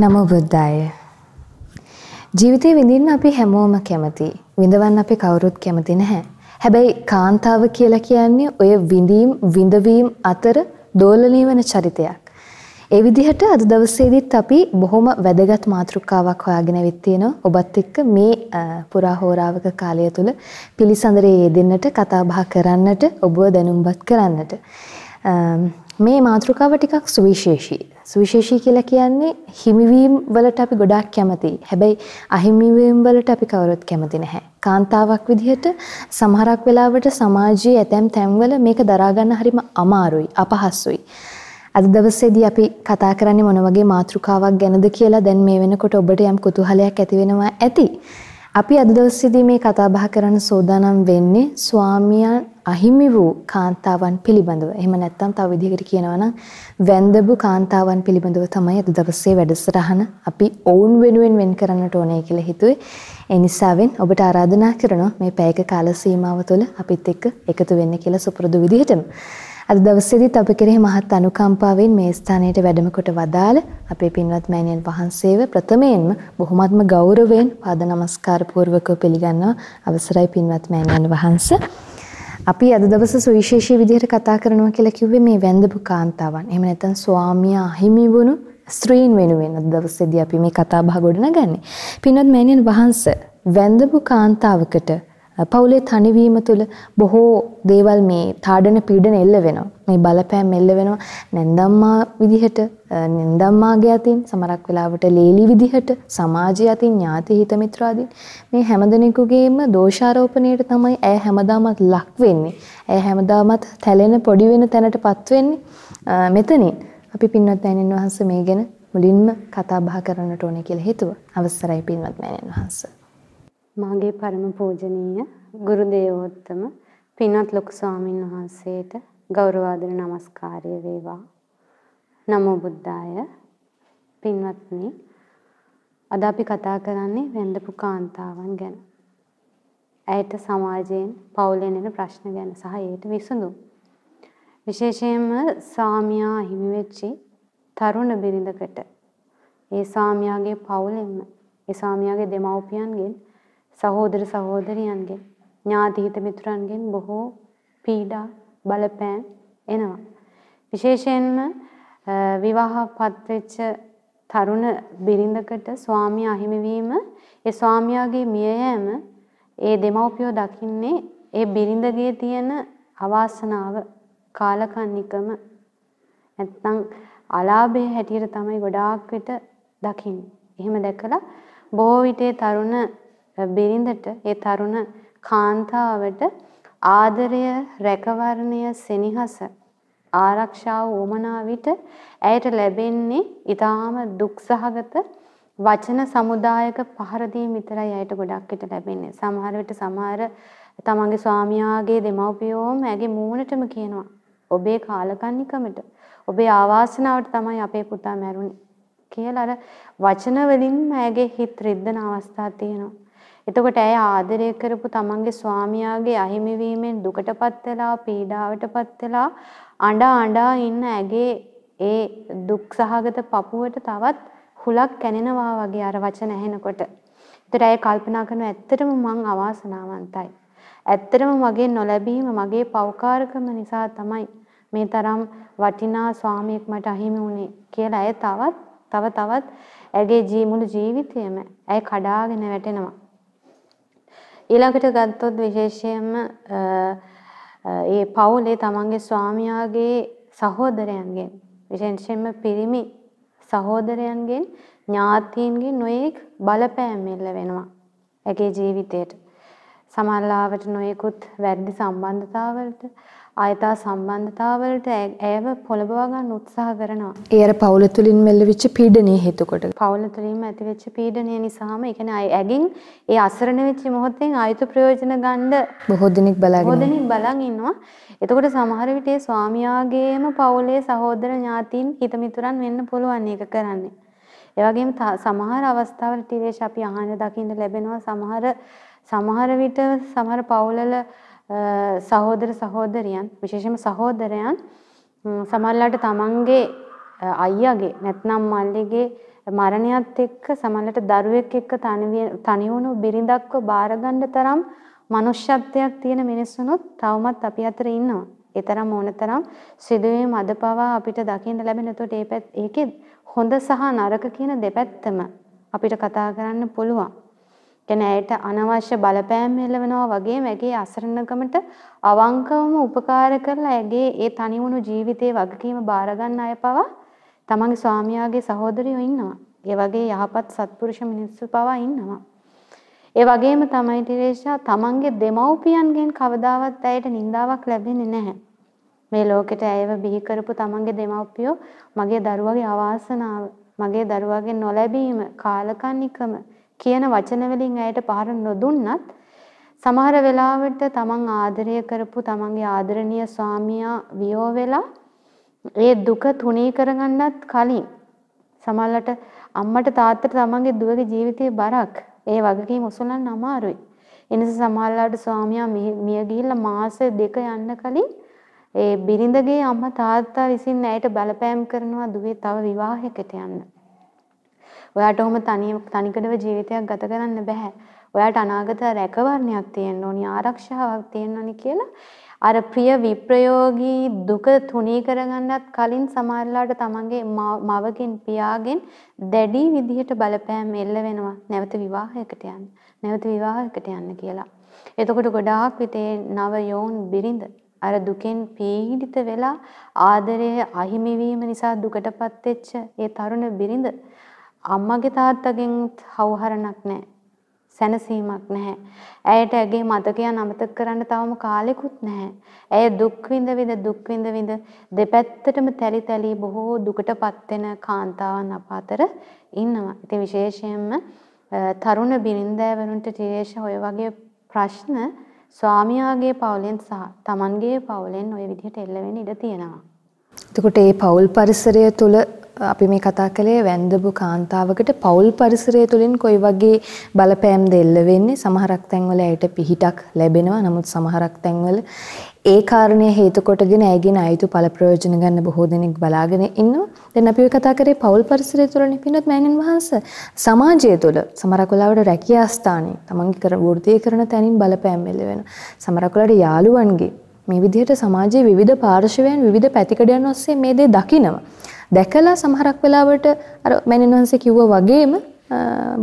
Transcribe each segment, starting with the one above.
නමෝ බුද්දාය. ජීවිතේ විඳින්න අපි හැමෝම කැමති. විඳවන්න අපි කවුරුත් කැමති නැහැ. හැබැයි කාන්තාව කියලා කියන්නේ ඔය විඳීම් විඳවීම අතර දෝලණය වෙන චරිතයක්. ඒ විදිහට අද දවසේදීත් අපි බොහොම වැදගත් මාතෘකාවක් හොයාගෙන ඇවිත් තියෙනවා. ඔබත් එක්ක මේ පුරා හෝරාවක කාලය තුල පිළිසඳරේ යෙදෙන්නට කතා බහ කරන්නට ඔබව දැනුම්පත් කරන්නට. මේ මාතෘකාව ටිකක් සුවිශේෂී. සුවිශේෂී කියලා කියන්නේ හිමිවීම වලට අපි ගොඩාක් කැමතියි. හැබැයි අහිමිවීම වලට අපි කවුරුත් කැමති නැහැ. කාන්තාවක් විදිහට සමහරක් වෙලාවට සමාජයේ ඇතැම් තැන්වල මේක දරා ගන්න හරිම අමාරුයි, අපහසුයි. අද දවසේදී අපි කතා කරන්නේ මොන වගේ මාතෘකාවක් ගැනද කියලා දැන් මේ වෙනකොට ඔබට යම් කුතුහලයක් ඇති වෙනවා ඇති. අපි අද දවසේදී මේ කතා බහ කරන්න සෝදානම් වෙන්නේ ස්වාමියන් අහිමි වූ කාන්තාවන් පිළිබඳව. එහෙම නැත්නම් තව විදිහකට කියනවා නම් වැන්දබු කාන්තාවන් පිළිබඳව තමයි අද දවසේ වැඩසටහන අපි ඔවුන් වෙනුවෙන් වෙන් කරන්නට ඕනේ කියලා හිතුවේ. ඒ නිසාවෙන් ඔබට ආරාධනා කරනවා මේ පැයක කාල සීමාව තුළ අපිත් එක්ක එකතු වෙන්න කියලා සුපුරුදු විදිහටම. අද දවසේදීත් අප කෙරෙහි මහත් අනුකම්පාවෙන් මේ ස්ථානයට වැඩම කොට වදාළ අපේ පින්වත් මෑණියන් වහන්සේව ප්‍රථමයෙන්ම බොහොමත්ම ගෞරවයෙන් පාද නමස්කාර පූර්වකව පිළිගන්නවා අවසරයි පින්වත් මෑණියන් වහන්සේ අපි අද දවස සුවිශේෂී විදිහට කතා කරනවා කියලා කිව්වේ මේ වැන්දපු කාන්තාවන්. එහෙම නැත්නම් ස්වාමියා අහිමි වුණු ස්ත්‍රීන් වෙනුවෙන් අද දවසේදී අපි මේ කතා බහ ගොඩනගන්නේ. පින්වත් මෑණියන් වහන්සේ වැන්දපු කාන්තාවකට පවුලේ තනිවීම තුළ බොහෝ දේවල් මේ තාඩන පීඩන එල්ල වෙනවා. මේ බලපෑම් එල්ල වෙනවා. නැන්දම්මා විදිහට නැන්දම්මාගේ අතින් සමහරක් වෙලාවට ලේලි විදිහට සමාජය අතින් ඥාති හිත මිත්‍රාදීන් මේ හැමදෙනෙකුගේම දෝෂාරෝපණයට තමයි ඇය හැමදාමත් ලක් වෙන්නේ. ඇය හැමදාමත් තැලෙන පොඩි වෙන තැනටපත් වෙන්නේ. මෙතනින් අපි පින්වත් මෑණියන් වහන්සේ මේ ගැන මුලින්ම කතා බහ කරන්නට ඕනේ කියලා හිතුවා. අවසරයි පින්වත් මෑණියන් වහන්සේ. මාගේ පරම පූජනීය ගුරු දේවෝත්තම පින්වත් ලොකු ස්වාමින් වහන්සේට ගෞරවාදර නමස්කාරය වේවා. නමෝ බුද්ධාය. පින්වත්නි අද අපි කතා කරන්නේ වැන්දපු කාන්තාවන් ගැන. ඇයට සමාජයෙන් පවුලෙන් එන ප්‍රශ්න ගැන සහ ඒට විසඳුම්. විශේෂයෙන්ම සාමියා හිමි වෙච්චි තරුණ බිරිඳකට ඒ සාමියාගේ පවුලෙන්ම ඒ සාමියාගේ දෙමව්පියන්ගෙන් සහෝදර සහෝදරියන්ගෙන් ඥාතිහිත මිතුරන්ගෙන් බොහෝ පීඩා බලපෑම් එනවා. විශේෂයෙන්ම විවාහපත් වෙච්ච තරුණ බිරිඳකට ස්වාමිය අහිමි වීම ඒ ස්වාමියාගේ මිය යෑම ඒ දෙමව්පියෝ දකින්නේ ඒ බිරිඳගේ තියෙන අවාසනාව කාලකන්නිකම නැත්නම් අලාභයේ හැටියට තමයි ගොඩාක් විට දකින්නේ. එහෙම දැකලා බොහෝ විටේ තරුණ බිරිඳට ඒ තරුණ කාන්තාවට ආදරය රැකවරණය සෙනෙහස ආරක්ෂාව වමනා විට ඇයට ලැබෙන්නේ ඊටාම දුක්සහගත වචන සමුදායක පහර දීම විතරයි ඇයට ගොඩක් විට ලැබෙන්නේ. සමහර විට සමහර තමන්ගේ ස්වාමියාගේ දෙමව්පියෝම ඇගේ මූණටම කියනවා ඔබේ කාලකන්නිකමට ඔබේ ආවාසනාවට තමයි අපේ පුතා මැරුණේ කියලා අර වචන වලින් ඇගේ හිත රිද්දන අවස්ථා තියෙනවා. එතකොට ඇය ආදරය කරපු තමන්ගේ ස්වාමියාගේ අහිමි වීමෙන් දුකටපත් වෙලා පීඩාවටපත් වෙලා අඬා අඬා ඉන්න ඇගේ ඒ දුක් සහගත පපුවට තවත් හුලක් කැනෙනවා වගේ අර වචන ඇහෙනකොට. ඒතර ඇය කල්පනා කරන ඇත්තටම මං අවාසනාවන්තයි. ඇත්තටම මගේ නොලැබීම මගේ පෞකාරකම නිසා තමයි මේ තරම් වටිනා ස්වාමියෙක් මට අහිමි වුණේ කියලා ඇය තවත් තව තවත් ඇගේ මුළු ජීවිතයම ඇය කඩාගෙන වැටෙනවා. ඊළඟට ගත්තොත් විශේෂයෙන්ම ඒ පවුලේ තමන්ගේ ස්වාමියාගේ සහෝදරයන්ගෙන් විශේෂයෙන්ම පිරිමි සහෝදරයන්ගෙන් ඥාතීන්ගෙන් නොයෙක් බලපෑම් එල්ල වෙනවා. ඇගේ ජීවිතේට. සමහරවිට නොයෙකුත් වැරදි සම්බන්ධතාවලට ආයතා සම්බන්ධතාවලට ඇයව පොළඹවා ගන්න උත්සාහ කරනවා. ඒ අර පවුල තුලින් මෙල්ලවිච්ච පීඩනයේ හේතු කොට. පවුල තුලින්ම ඇතිවෙච්ච පීඩනය නිසාම ඒ කියන්නේ ඇගෙන් ඒ අසරණ වෙච්ච මොහොතෙන් ආයත ප්‍රයෝජන ගන්න බොහෝ දෙනෙක් බලාගෙන බොහෝ දෙනෙක් බලන් ඉන්නවා. එතකොට සමහර විට ස්වාමියාගේම පවුලේ සහෝදර ඥාතීන් හිතමිතුරන් වෙන්න පුළුවන් ඒක කරන්නේ. ඒ වගේම සමහර අවස්ථාවල ටිරේෂ අපි අහන්න දකින්න ලැබෙනවා සමහර සමහර විට සමහර පවුලල සහෝදර සහෝදරියන් විශේෂයෙන්ම සහෝදරයන් සමහරලාට තමන්ගේ අයියාගේ නැත්නම් මල්ලිගේ මරණයත් එක්ක සමහරට දරුවෙක් එක්ක තනි වුණු බිරිඳක්ව බාරගන්න තරම් මනුෂ්‍යත්වයක් තියෙන මිනිස්සුනුත් තවමත් අපි අතර ඉන්නවා. ඒ තරම් ඕනතරම් සිදුවීම් අද පවා අපිට දකින්න ලැබෙන. එතකොට ඒ පැත් ඒකේ හොඳ සහ නරක කියන දෙපැත්තම අපිට කතා කරන්න පුළුවන්. කියන්නේ ඇයට අනවශ්‍ය බලපෑම් එළවෙනවා වගේම ඇගේ අසරණකමට අවංකවම උපකාර කරලා ඇගේ ඒ තනි වුණු ජීවිතේ වගකීම බාර ගන්න අය පවා තමන්ගේ ස්වාමියාගේ සහෝදරයෝ ඉන්නවා. ඒ වගේ යහපත් සත්පුරුෂ මිනිස්සු පවා ඉන්නවා. ඒ වගේම තමයි ටිරේෂා තමන්ගේ දෙමව්පියන්ගෙන් කවදාවත් ඇයට නින්දාවක් ලැබෙන්නේ නැහැ. මේ ලෝකෙට ඇයව බිහි කරපු තමන්ගේ දෙමව්පියෝ මගේ දරුවගේ අවාසනාව, මගේ දරුවගේ නොලැබීම, කාලකන්නිකම කියන වචන වලින් ඇයට පහර නොදුන්නත් සමහර වෙලාවට තමන් ආදරය කරපු තමන්ගේ ආදරණීය ස්වාමියා වියෝ වෙලා ඒ දුක තුනී කරගන්නත් කලින් සමහරලට අම්මට තාත්තට තමන්ගේ දුවගේ ජීවිතේ බරක් ඒ වගකීම් උසුලන්න අමාරුයි. ඒ නිසා සමහරලාට ස්වාමියා මිය ගිහිල්ලා මාස දෙක යන්න කලින් ඒ බිරිඳගේ අම්මා තාත්තා විසින් ඇයට බලපෑම් කරනවා දුවේ තව විවාහයකට යන්න. ඔයාට ඔහොම තනි තනිකඩව ජීවිතයක් ගත කරන්න බෑ. ඔයාට අනාගත රැකවරණයක් තියෙන්න ඕනි ආරක්ෂාවක් තියෙන්න ඕනි කියලා අර ප්‍රිය විප්‍රයෝගී දුක තුනී කරගන්නත් කලින් සමහරලාට තමන්ගේ මවගෙන් පියාගෙන් දැඩි විදිහට බලපෑම් එල්ල වෙනවා නැවත විවාහයකට යන්න. නැවත විවාහයකට යන්න කියලා. එතකොට ගොඩාක් විටේ නව යෝන් බිරිඳ අර දුකෙන් පීඩිත වෙලා ආදරය අහිමි වීම නිසා දුකටපත් වෙච්ච ඒ තරුණ බිරිඳ අම්මගේ තාත්තගෙන් හවුහරණක් නැහැ. සැනසීමක් නැහැ. ඇයට ඇගේ මතකයන් අමතක කරන්න තවම කාලෙකුත් නැහැ. ඇය දුක් විඳ විඳ දුක් විඳ විඳ දෙපැත්තටම තැලි තැලි බොහෝ දුකටපත් වෙන කාන්තාවන් අප අතර ඉන්නවා. ඉතින් විශේෂයෙන්ම තරුණ බිරින්දෑවරුන්ට ටිරේෂ ඔය වගේ ප්‍රශ්න ස්වාමියාගේ පවුලෙන් සහ Tamanගේ පවුලෙන් ওই විදිහට එල්ල වෙන්න ඉඩ තියෙනවා. එතකොට මේ පෞල් පරිසරය තුළ අපි මේ කතා කළේ වැන්දපු කාන්තාවකට පෞල් පරිසරය තුළින් කොයි වගේ බලපෑම් දෙල්ල වෙන්නේ සමහරක් තැන්වල ඇයට පිහිටක් ලැබෙනවා නමුත් සමහරක් තැන්වල ඒ කාරණය හේතු කොටගෙන ඇයගෙන අයුතු ඵල ප්‍රයෝජන ගන්න බොහෝ දෙනෙක් බලාගෙන ඉන්නවා. දැන් අපි ඔය කතා කරේ පෞල් පරිසරය තුළනේ පින්නත් මෑණින් වහන්සේ සමාජය තුළ සමහරක් වෙලාවට රැකියා ස්ථානයේ තමන්ගේ කර වෘත්තීය කරන තැනින් බලපෑම් එල්ල වෙනවා. සමහරක් වෙලාවට යාළුවන්ගේ මේ විදිහට සමාජයේ විවිධ පාර්ශවයන් විවිධ පැතිකඩයන් ඔස්සේ මේ දේ දකිනවා. දැකලා සමහරක් වෙලාවට අර මෑණින් වහන්සේ කිව්වා වගේම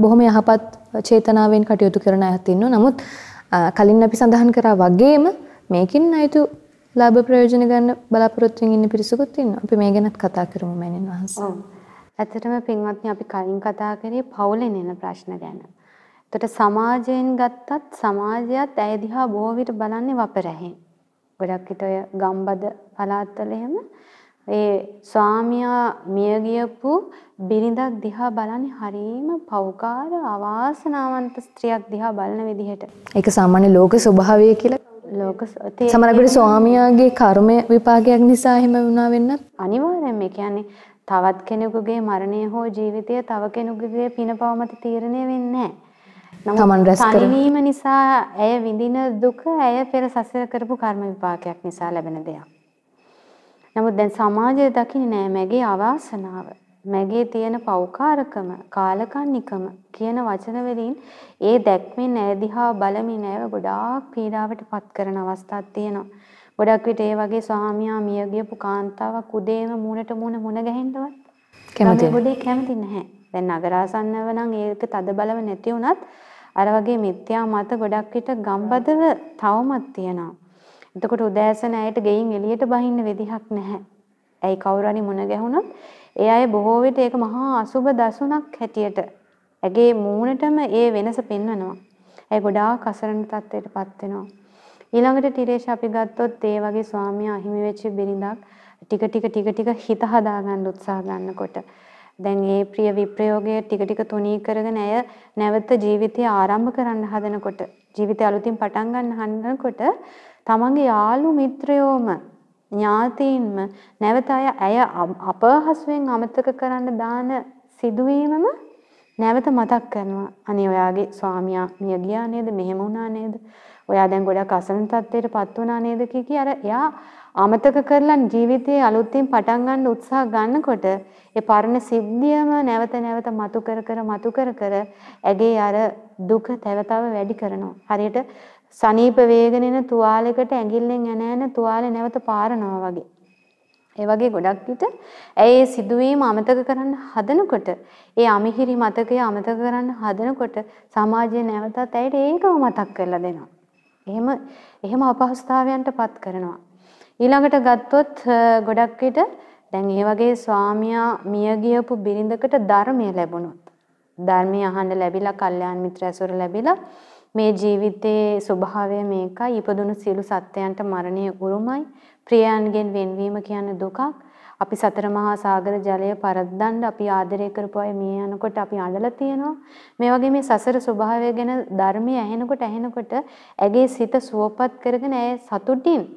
බොහොම යහපත් චේතනාවෙන් කටයුතු කරන අයත් ඉන්නවා. නමුත් කලින් අපි සඳහන් කරා වගේම මේකින් අයතු ලාභ ප්‍රයෝජන ගන්න බලාපොරොත්තුෙන් ඉන්න පිරිසකුත් ඉන්නවා. අපි මේ ගැනත් කතා කරමු මෑණින් වහන්සේ. ඔව්. ඇත්තටම පින්වත්නි අපි කලින් කතා කරේ පවුලෙන් එන ප්‍රශ්න ගැන. එතකොට සමාජයෙන් ගත්තත් සමාජයත් ඇය දිහා බොහෝ විට බලන්නේ වපරැහෙන්. ගොඩක් විට ඔය ගම්බද පළාත්වල එහෙම ඒ ස්වාමියා මිය ගියපු බිරිඳක් දිහා බලන්නේ හරීම පෞකාර අවාසනාවන්ත ස්ත්‍රියක් දිහා බලන විදිහට. ඒක සාමාන්‍ය ලෝක ස්වභාවය කියලා ලෝක සමහරවිට ස්වාමියාගේ කර්මය විපාකයක් නිසා එහෙම වුණා වෙන්නත් අනිවාර්යෙන්ම ඒ කියන්නේ තවත් කෙනෙකුගේ මරණය හෝ ජීවිතය තව කෙනෙකුගේ පිනපව මත තීරණය වෙන්නේ නැහැ. තනිවීම නිසා ඇය විඳින දුක ඇය පෙර සසර කරපු කර්ම විපාකයක් නිසා ලැබෙන දෙයක්. නමුත් දැන් සමාජය දකින්නේ නෑ මගේ අවාසනාව. මගේ තියෙන පෞකාරකම, කාලකන්නිකම කියන වචන වලින් ඒ දැක්මෙන් ඈ දිහා බලමින් ඈව ගොඩාක් පීඩාවට පත් කරන අවස්ථාවක් තියෙනවා. ගොඩක් විට ඒ වගේ ස්වාමියා මිය ගියපු කාන්තාවක් උදේම මූණට මූණ මුණ ගැහෙන්නවත් කැමති ගොඩේ කැමති නැහැ. දැන් නගරාසන්නව නම් ඒක තද බලව නැති වුණත් අර වගේ මිත්‍යා මත ගොඩක් විට ගම්බදව තවමත් තියෙනවා. එතකොට උදෑසන ඇයට ගෙයින් එළියට බහින්න වෙදිහක් නැහැ. ඇයි කවුරු හරි මුණ ගැහුණොත් ඒ අය බොහෝ විට ඒක මහා අසුබ දසුණක් හැටියට ඇගේ මූණටම ඒ වෙනස පෙන්වනවා. ඇයි ගොඩාක් අසරණ තත්ත්වයටපත් වෙනවා. ඊළඟට ටිරේෂ අපි ගත්තොත් ඒ වගේ ස්වාමියා අහිමි වෙච්ච බිරිඳක් ටික ටික ටික ටික හිත හදාගන්න උත්සාහ ගන්නකොට දැන් මේ ප්‍රිය විප්‍රයෝගය ටික ටික තුනී කරගෙන ඇය නැවත ජීවිතය ආරම්භ කරන්න හදනකොට ජීවිතය අලුතින් පටන් ගන්න හදනකොට තමන්ගේ යාළු මිත්‍රයෝම ඥාතීන්ම නැවත අය ඇය අපහසුවෙන් අමතක කරන්න දාන සිදුවීමම නැවත මතක් කරනවා. අනේ ඔයාගේ ස්වාමියා මිය ගියා නේද? මෙහෙම වුණා නේද? ඔයා දැන් ගොඩක් අසරණ තත්ත්වයටපත් වුණා නේද කිකි අර එයා අමතක කරලා ජීවිතයේ අලුතින් පටන් ගන්න උත්සාහ ගන්නකොට ඒ පරණ සිද්ධියම නැවත නැවත මතු කර කර මතු කර කර ඇගේ අර දුක තව තව වැඩි කරනවා. හරියට සනීප වේගන එන තුවාලයකට ඇඟිල්ලෙන් එන එන තුවාලේ නැවත පාරනවා වගේ. ඒ වගේ ගොඩක් විට ඇයි ඒ සිදුවීම අමතක කරන්න හදනකොට ඒ අමිහිරි මතකය අමතක කරන්න හදනකොට සමාජයේ නැවතත් ඇයට ඒකම මතක් කරලා දෙනවා. එහෙම එහෙම අපහසුතාවයන්ටපත් කරනවා. ඊළඟට ගත්තොත් ගොඩක් විට දැන් ඒ වගේ ස්වාමියා මිය ගියපු බිරිඳකට ධර්මය ලැබුණොත්. ධර්මය අහන්න ලැබිලා කල්යාණ මිත්‍ර ඇසුර ලැබිලා මේ ජීවිතයේ ස්වභාවය මේකයි. ඉපදුණු සියලු සත්‍යයන්ට මරණය උරුමයි. ප්‍රියයන්ගෙන් වෙන්වීම කියන්නේ දුකක්. අපි සතර මහා සාගර ජලය පරද්දන්න අපි ආදරය කරපු අය මිය යනකොට අපි අඬලා තියෙනවා. මේ වගේ මේ සසර ස්වභාවය ගැන ධර්මය ඇහෙනකොට ඇහෙනකොට ඇගේ සිත සුවපත් කරගෙන ඇය සතුටින්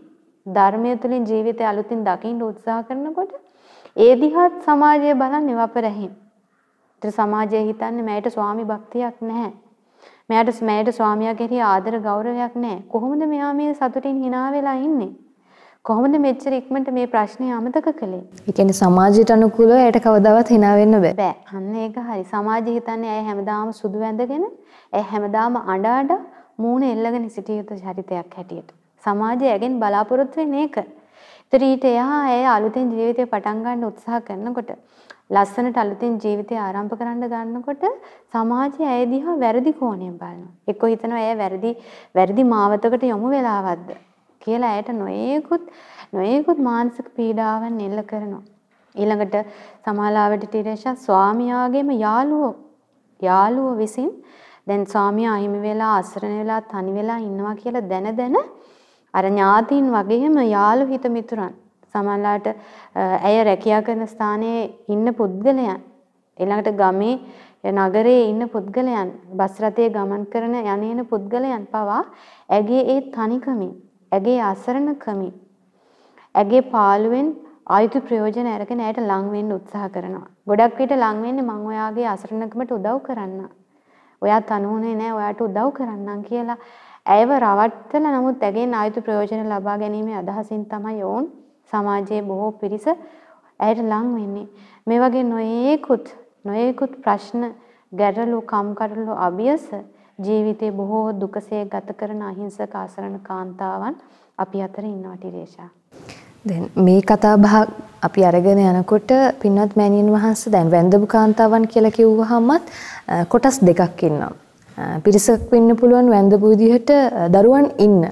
ධර්මය තුළින් ජීවිතය අලුතින් දකින්න උත්සාහ කරනකොට ඒ දිහාත් සමාජය බලන්නේ වපරැහින්. ඒතර සමාජය හිතන්නේ මෑයට ස්වාමි භක්තියක් නැහැ. මෑයට මෑයට ස්වාමියා කෙරෙහි ආදර ගෞරවයක් නැහැ. කොහොමද මෙයා මේ සතුටින් hina වෙලා ඉන්නේ? කොහොමද මෙච්චර ඉක්මනට මේ ප්‍රශ්නේ අමතක කළේ? ඒ කියන්නේ සමාජයට අනුකූලව ඇයට කවදාවත් hina වෙන්න බෑ. බෑ. අන්න ඒක හරි. සමාජය හිතන්නේ ඇය හැමදාම සුදු වැඳගෙන, ඇය හැමදාම අඬ අඬ මූණ එල්ලගෙන සිටිය යුතු චරිතයක් හැටියට. සමාජය ඇගෙන් බලාපොරොත්තු වෙන්නේ ඒක. ඒතර ඊට එහා ඇය අලුතෙන් ජීවිතේ පටන් ගන්න උත්සාහ කරනකොට ලස්සනට අලුතෙන් ජීවිතය ආරම්භ කරන්න ගන්නකොට සමාජය ඇය දිහා වැරදි කෝණයෙන් බලනවා. එක්ක හිතනවා ඇය වැරදි වැරදි මාවතකට යොමු වෙලාවක්ද කියලා ඇයට නොයේකුත් නොයේකුත් මානසික පීඩාවන් එල්ල කරනවා. ඊළඟට සමාලාවට ටිරේෂා ස්වාමියාගේම යාළුවෝ යාළුවෝ විසින් දැන් ස්වාමියා අහිමි වෙලා අසරණ වෙලා තනි වෙලා ඉන්නවා කියලා දැන දැන අර ඥාතීන් වගේම යාළු හිත මිතුරන් සමහරලාට ඇය රැකියා කරන ස්ථානයේ ඉන්න පුද්ගලයන් ඊළඟට ගමේ නගරයේ ඉන්න පුද්ගලයන් බස් රථයේ ගමන් කරන යන්නේන පුද්ගලයන් පවා ඇගේ ඒ තනිකමින් ඇගේ අසරණකමින් ඇගේ පාළුවෙන් ආයුතු ප්‍රයෝජන අරගෙන ඇයට ලං වෙන්න උත්සාහ කරනවා. ගොඩක් විට ලං වෙන්නේ මං ඔයාගේ අසරණකමට උදව් කරන්න. ඔයා තනුනේ නැහැ ඔයාට උදව් කරන්නම් කියලා ඇයව රවට්ටලා නමුත් ඇගෙන් ආයුතු ප්‍රයෝජන ලබා ගැනීමේ අදහසින් තමයි ඔවුන් සමාජයේ බොහෝ පිරිස ඇයට ලං වෙන්නේ. මේ වගේ නොයේකුත් නොයේකුත් ප්‍රශ්න ගැටලු කම්කටොළු අභියස ජීවිතේ බොහෝ දුකසේ ගත කරන අහිංසක ආසරණ කාන්තාවන් අපි අතර ඉන්නවා ටිරේෂා. දැන් මේ කතා බහ අපි අරගෙන යනකොට පින්වත් මෑණියන් වහන්සේ දැන් වැන්දපු කාන්තාවන් කියලා කිව්වහමත් කොටස් දෙකක් ඉන්නවා. පිරිසක් වෙන්න පුළුවන් වැන්දපු විදිහට දරුවන් ඉන්න.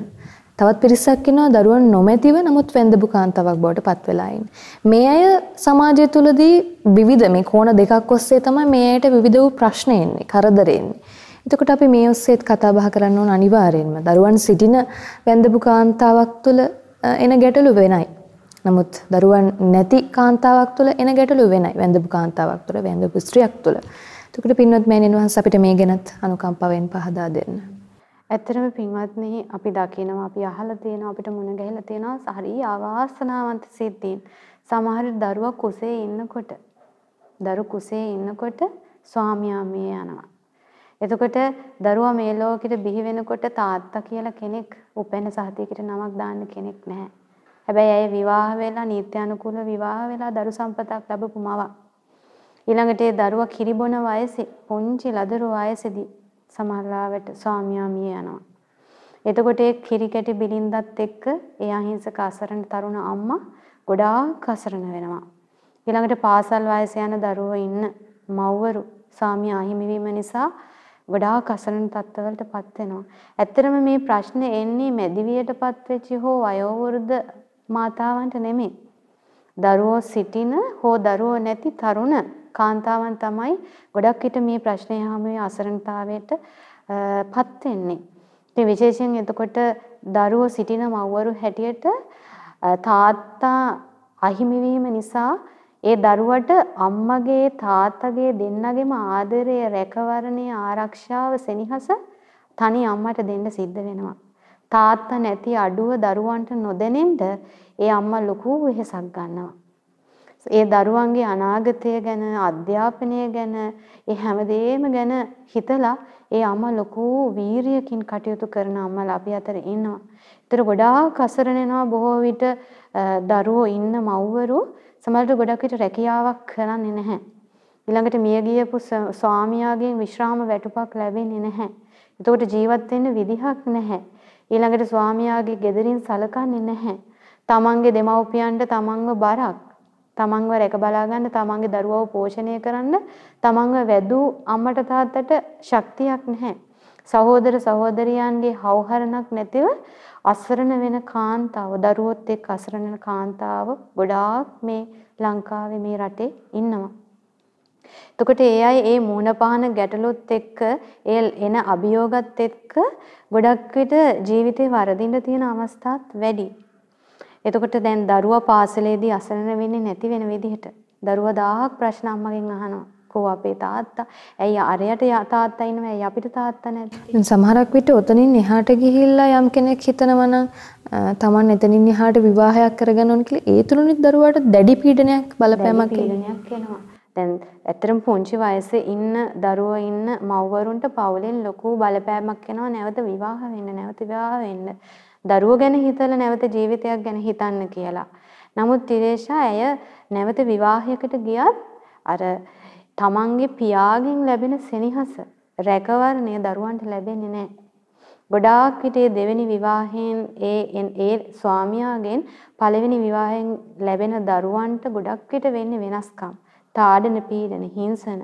තවත් පිරිසක් ඉන්නවා දරුවන් නොමැතිව නමුත් වැන්දපු කාන්තාවක් බවට පත් වෙලා මේ අය සමාජය තුළදී විවිධ මේ කෝණ දෙකක් ඔස්සේ තමයි මේ අයට විවිධ වූ ප්‍රශ්න එන්නේ, කරදර එන්නේ. එතකොට අපි මේ ඔස්සේත් කතා බහ කරන්න ඕන අනිවාර්යෙන්ම. දරුවන් සිටින වැන්දපු කාන්තාවක් තුළ එන ගැටලු වෙනයි. නමුත් දරුවන් නැති කාන්තාවක් තුළ එන ගැටලු වෙනයි. වැන්දපු කාන්තාවක් තුළ, වැන්දපු ස්ත්‍රියක් තුළ. එතකොට පින්වත් මෑණියන් වහන්සේ අපිට මේ ගැනත් අනුකම්පාවෙන් පහදා දෙන්න. ඇත්තටම පින්වත්නි අපි දකිනවා අපි අහලා තියෙනවා අපිට මුණ ගැහිලා තියෙනවා හරි අවාසනාවන්ත සිද්ධීන්. සමහර දරුවා කුසේ ඉන්නකොට දරු කුසේ ඉන්නකොට ස්වාමියා මිය යනවා. එතකොට දරුවා මේ ලෝකෙට බිහි වෙනකොට තාත්තා කියලා කෙනෙක් උපැන්න සහතියකට නමක් දාන්න කෙනෙක් නැහැ. හැබැයි ඇය විවාහ වෙලා නීත්‍යානුකූල විවාහ වෙලා දරු සම්පතක් ලැබපු මවක්. ඊළඟට ඒ දරුවා කිරිබොන වයසේ පුංචි ලදරු වයසේදී සමහරවට ස්වාමියා මිය යනවා. එතකොට ඒ කිරි කැටි බිලින්දත් එක්ක ඒ අහිංසක අසරණ තරුණ අම්මා ගොඩාක් අසරණ වෙනවා. ඊළඟට පාසල් වයසේ යන දරුවෝ ඉන්න මව්වරු ස්වාමියා අහිමි වීම නිසා ගොඩාක් අසරණ තත්ත්වවලටපත් වෙනවා. ඇත්තටම මේ ප්‍රශ්නේ එන්නේ මැදිවියටපත් වෙච්ච හෝ වයෝවෘද්ධ මාතාවන්ට නෙමෙයි. දරුවෝ සිටින හෝ දරුවෝ නැති තරුණ කාන්තාවන් තමයි ගොඩක් විට මේ ප්‍රශ්නය හැමෝම අසරණතාවයට පත් වෙන්නේ. ඉතින් විශේෂයෙන් එතකොට දරුවෝ සිටින මව්වරු හැටියට තාත්තා අහිමි වීම නිසා ඒ දරුවට අම්මගේ තාත්තගේ දෙන්නගේම ආදරය රැකවරණය ආරක්ෂාව සෙනෙහස තනි අම්මට දෙන්න සිද්ධ වෙනවා. තාත්තා නැති අඩුව දරුවන්ට නොදැනෙන්න ඒ අම්මා ලොකු වෙහෙසක් ගන්නවා. ඒ දරුවන්ගේ අනාගතය ගැන අධ්‍යාපනය ගැන ඒ හැමදේම ගැන හිතලා ඒ අම්මා ලොකු වීරියකින් කටයුතු කරන අම්මලා අපි අතර ඉන්නවා. ඒතර ගොඩාක් අසරණ වෙනවා බොහෝ විට දරුවෝ ඉන්න මව්වරු සමහරවිට ගොඩක් විට රැකියාවක් කරන්නේ නැහැ. ඊළඟට මිය ගියපු ස්වාමියාගෙන් විශ්‍රාම වැටුපක් ලැබෙන්නේ නැහැ. එතකොට ජීවත් වෙන්න විදිහක් නැහැ. ඊළඟට ස්වාමියාගේ ගෙදරින් සලකන්නේ නැහැ. තමන්ගේ දෙමව්පියන්ට තමන්ව බරක්. තමන්ව රැක බලා ගන්න තමන්ගේ දරුවව පෝෂණය කරන්න තමන්ව වැදූ අම්මට තාත්තට ශක්තියක් නැහැ. සහෝදර සහෝදරියන්ගේ හවුහරණක් නැතිව අසරණ වෙන කාන්තාව දරුවොත් එක්ක අසරණ වෙන කාන්තාව ගොඩාක් මේ ලංකාවේ මේ රටේ ඉන්නවා. එතකොට ඒ අය ඒ මූණ පාන ගැටලුත් එක්ක ඒ එන අභියෝගත් එක්ක ගොඩක් විට ජීවිතේ වරදින්න තියෙන අවස්ථාත් වැඩි. එතකොට දැන් දරුවා පාසලේදී අසරණ වෙන්නේ නැති වෙන විදිහට. දරුවා දහහක් ප්‍රශ්න අම්මගෙන් අහනවා. කෝ අපේ තාත්තා? ඇයි අරයට තාත්තා ඉන්නවා? ඇයි අපිට තාත්තා නැත්තේ? සමහරක් විට ඔතනින් එහාට ගිහිල්ලා යම් කෙනෙක් හිතනවා නම් තමන් එතනින් එහාට විවාහයක් කරගන්න ඕන කියලා ඒ තුලිනුත් දරුවාට දැඩි පීඩනයක් බලපෑමක් එනවා. දැන් ඇත්තටම පුංචි වයසේ ඉන්න දරුවෝ ඉන්න මව්වරුන්ට පවුලෙන් ලොකු බලපෑමක් එනවා. නැවත විවාහ වෙන්න නැවත විවාහ වෙන්න. දරුවෝ ගැන හිතලා නැවත ජීවිතයක් ගැන හිතන්න කියලා. නමුත් තිරේෂා ඇය නැවත විවාහයකට ගියත් අර තමන්ගේ පියාගෙන් ලැබෙන සෙනෙහස රැකවරණය දරුවන්ට ලැබෙන්නේ නැහැ. ගොඩාක් විට දෙවෙනි විවාහයෙන් ඒ ඒ ස්වාමියාගෙන් පළවෙනි විවාහයෙන් ලැබෙන දරුවන්ට ගොඩක් විට වෙන්නේ වෙනස්කම්. තාඩන පීඩන හිංසන.